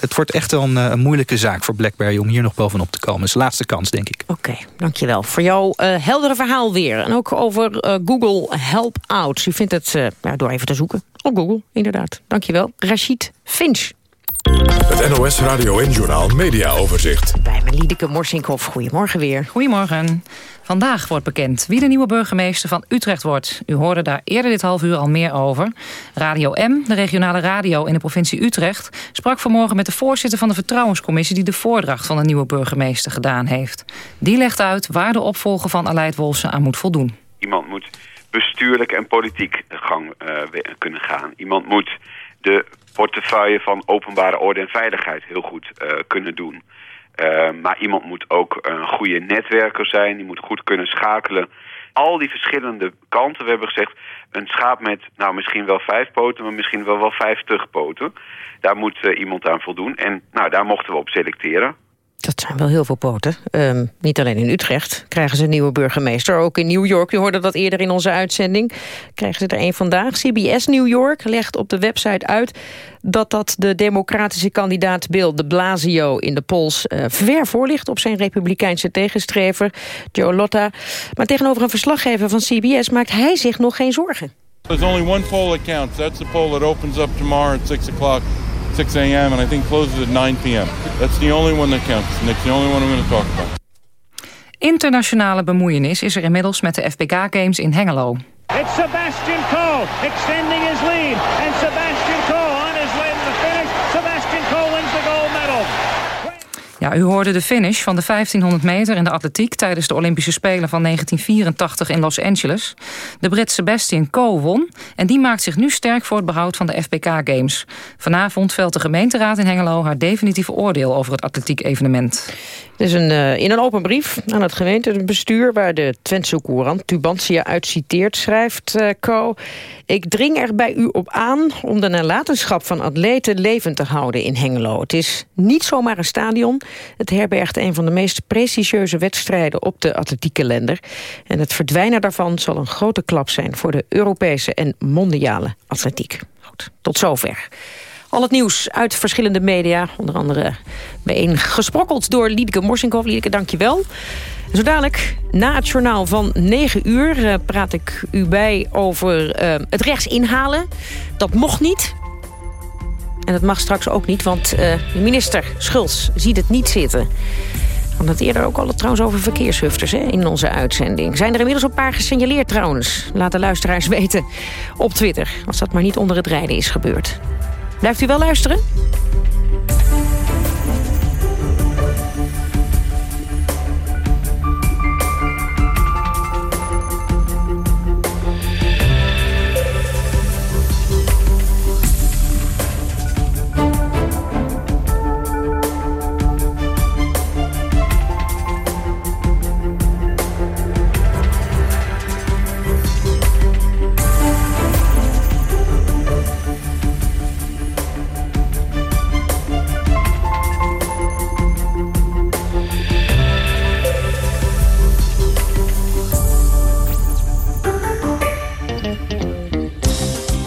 het wordt echt wel een, een moeilijke zaak voor BlackBerry... om hier nog bovenop te komen. Dat is de laatste kans, denk ik. Oké, dankjewel. Voor jouw uh, heldere verhaal weer. En ook over uh, Google Help Out. U vindt het ja, door even te zoeken. Op Google, inderdaad. Dankjewel. Rashid Finch. Het NOS Radio en Journaal Media Overzicht. Bij mijn Liedeke Morsinkhoff. Goedemorgen weer. Goedemorgen. Vandaag wordt bekend wie de nieuwe burgemeester van Utrecht wordt. U hoorde daar eerder dit half uur al meer over. Radio M, de regionale radio in de provincie Utrecht... sprak vanmorgen met de voorzitter van de Vertrouwenscommissie... die de voordracht van de nieuwe burgemeester gedaan heeft. Die legt uit waar de opvolger van Aleid Wolfsen aan moet voldoen. Iemand moet bestuurlijk en politiek gang uh, kunnen gaan. Iemand moet de portefeuille van openbare orde en veiligheid heel goed uh, kunnen doen. Uh, maar iemand moet ook een goede netwerker zijn. Die moet goed kunnen schakelen. Al die verschillende kanten. We hebben gezegd, een schaap met nou misschien wel vijf poten... maar misschien wel wel vijftig poten. Daar moet uh, iemand aan voldoen. En nou, daar mochten we op selecteren. Dat zijn wel heel veel poten. Um, niet alleen in Utrecht krijgen ze een nieuwe burgemeester. Ook in New York, u hoorde dat eerder in onze uitzending. Krijgen ze er een vandaag. CBS New York legt op de website uit... dat dat de democratische kandidaat Bill de Blasio in de polls... Uh, ver voor ligt op zijn republikeinse tegenstrever Joe Lotta. Maar tegenover een verslaggever van CBS maakt hij zich nog geen zorgen. There's only one poll that counts. That's the poll that opens up tomorrow at 6 o'clock. 6 a.m. and I think closes at 9 p.m. That's the only one that counts, and that's the only one I'm going to talk about. Internationale bemoeienis is er inmiddels met de FBK Games in Hengelo. It's Sebastian Coe extending his lead, and Sebastian Coe on his way to the finish. Sebastian Coe wins the gold medal. Ja, u hoorde de finish van de 1500 meter in de atletiek... tijdens de Olympische Spelen van 1984 in Los Angeles. De Brit Sebastian Coe won en die maakt zich nu sterk voor het behoud van de FBK Games. Vanavond velt de gemeenteraad in Hengelo haar definitieve oordeel over het atletiek-evenement. Het een, uh, in een open brief aan het gemeentebestuur... waar de Twentse courant Tubantia uit citeert, schrijft uh, Co... Ik dring er bij u op aan om de nalatenschap van atleten levend te houden in Hengelo. Het is niet zomaar een stadion. Het herbergt een van de meest prestigieuze wedstrijden op de atletiekkalender. En het verdwijnen daarvan zal een grote klap zijn voor de Europese en mondiale atletiek. Goed, tot zover. Al het nieuws uit verschillende media. Onder andere bijeen gesprokkeld door Liedeke Morsinkov. Liedeke, dank je wel. Zo dadelijk, na het journaal van 9 uur... Uh, praat ik u bij over uh, het rechts inhalen. Dat mocht niet. En dat mag straks ook niet, want de minister Schulz ziet het niet zitten. We hadden het eerder ook al trouwens over verkeershufters hè, in onze uitzending. Zijn er inmiddels een paar gesignaleerd trouwens. Laat de luisteraars weten op Twitter. Als dat maar niet onder het rijden is gebeurd. Blijft u wel luisteren?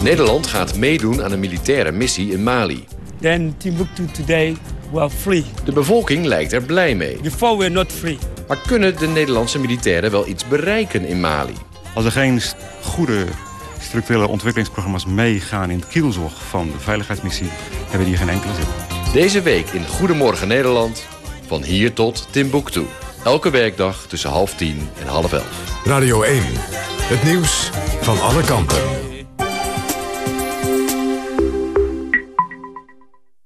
Nederland gaat meedoen aan een militaire missie in Mali. Then Timbuktu today were free. De bevolking lijkt er blij mee. Before we're not free. Maar kunnen de Nederlandse militairen wel iets bereiken in Mali? Als er geen goede structurele ontwikkelingsprogramma's meegaan in het kielzog van de veiligheidsmissie, hebben die geen enkele zin. Deze week in Goedemorgen Nederland, van hier tot Timbuktu. Elke werkdag tussen half tien en half elf. Radio 1, het nieuws van alle kanten.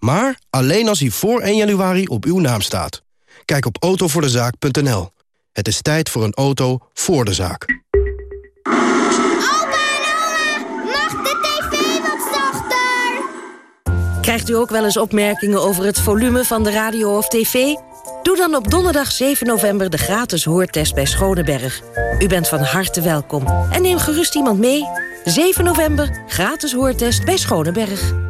Maar alleen als hij voor 1 januari op uw naam staat. Kijk op autovoordezaak.nl. Het is tijd voor een auto voor de zaak. Opa en oma, mag de tv wat zachter? Krijgt u ook wel eens opmerkingen over het volume van de radio of tv? Doe dan op donderdag 7 november de gratis hoortest bij Schoneberg. U bent van harte welkom en neem gerust iemand mee. 7 november, gratis hoortest bij Schoneberg.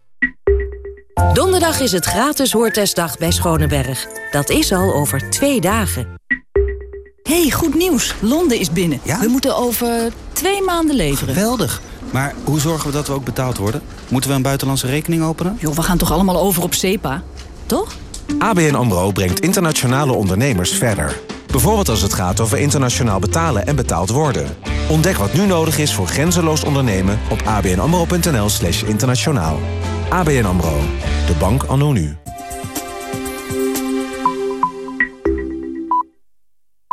Donderdag is het gratis hoortestdag bij Schoneberg. Dat is al over twee dagen. hey, goed nieuws. Londen is binnen. We moeten over twee maanden leveren. Geweldig. Maar hoe zorgen we dat we ook betaald worden? Moeten we een buitenlandse rekening openen? Joh, we gaan toch allemaal over op SEPA? Toch? ABN AMRO brengt internationale ondernemers verder. Bijvoorbeeld als het gaat over internationaal betalen en betaald worden. Ontdek wat nu nodig is voor grenzeloos ondernemen op abnamro.nl slash internationaal. ABN AMRO, de bank anno nu.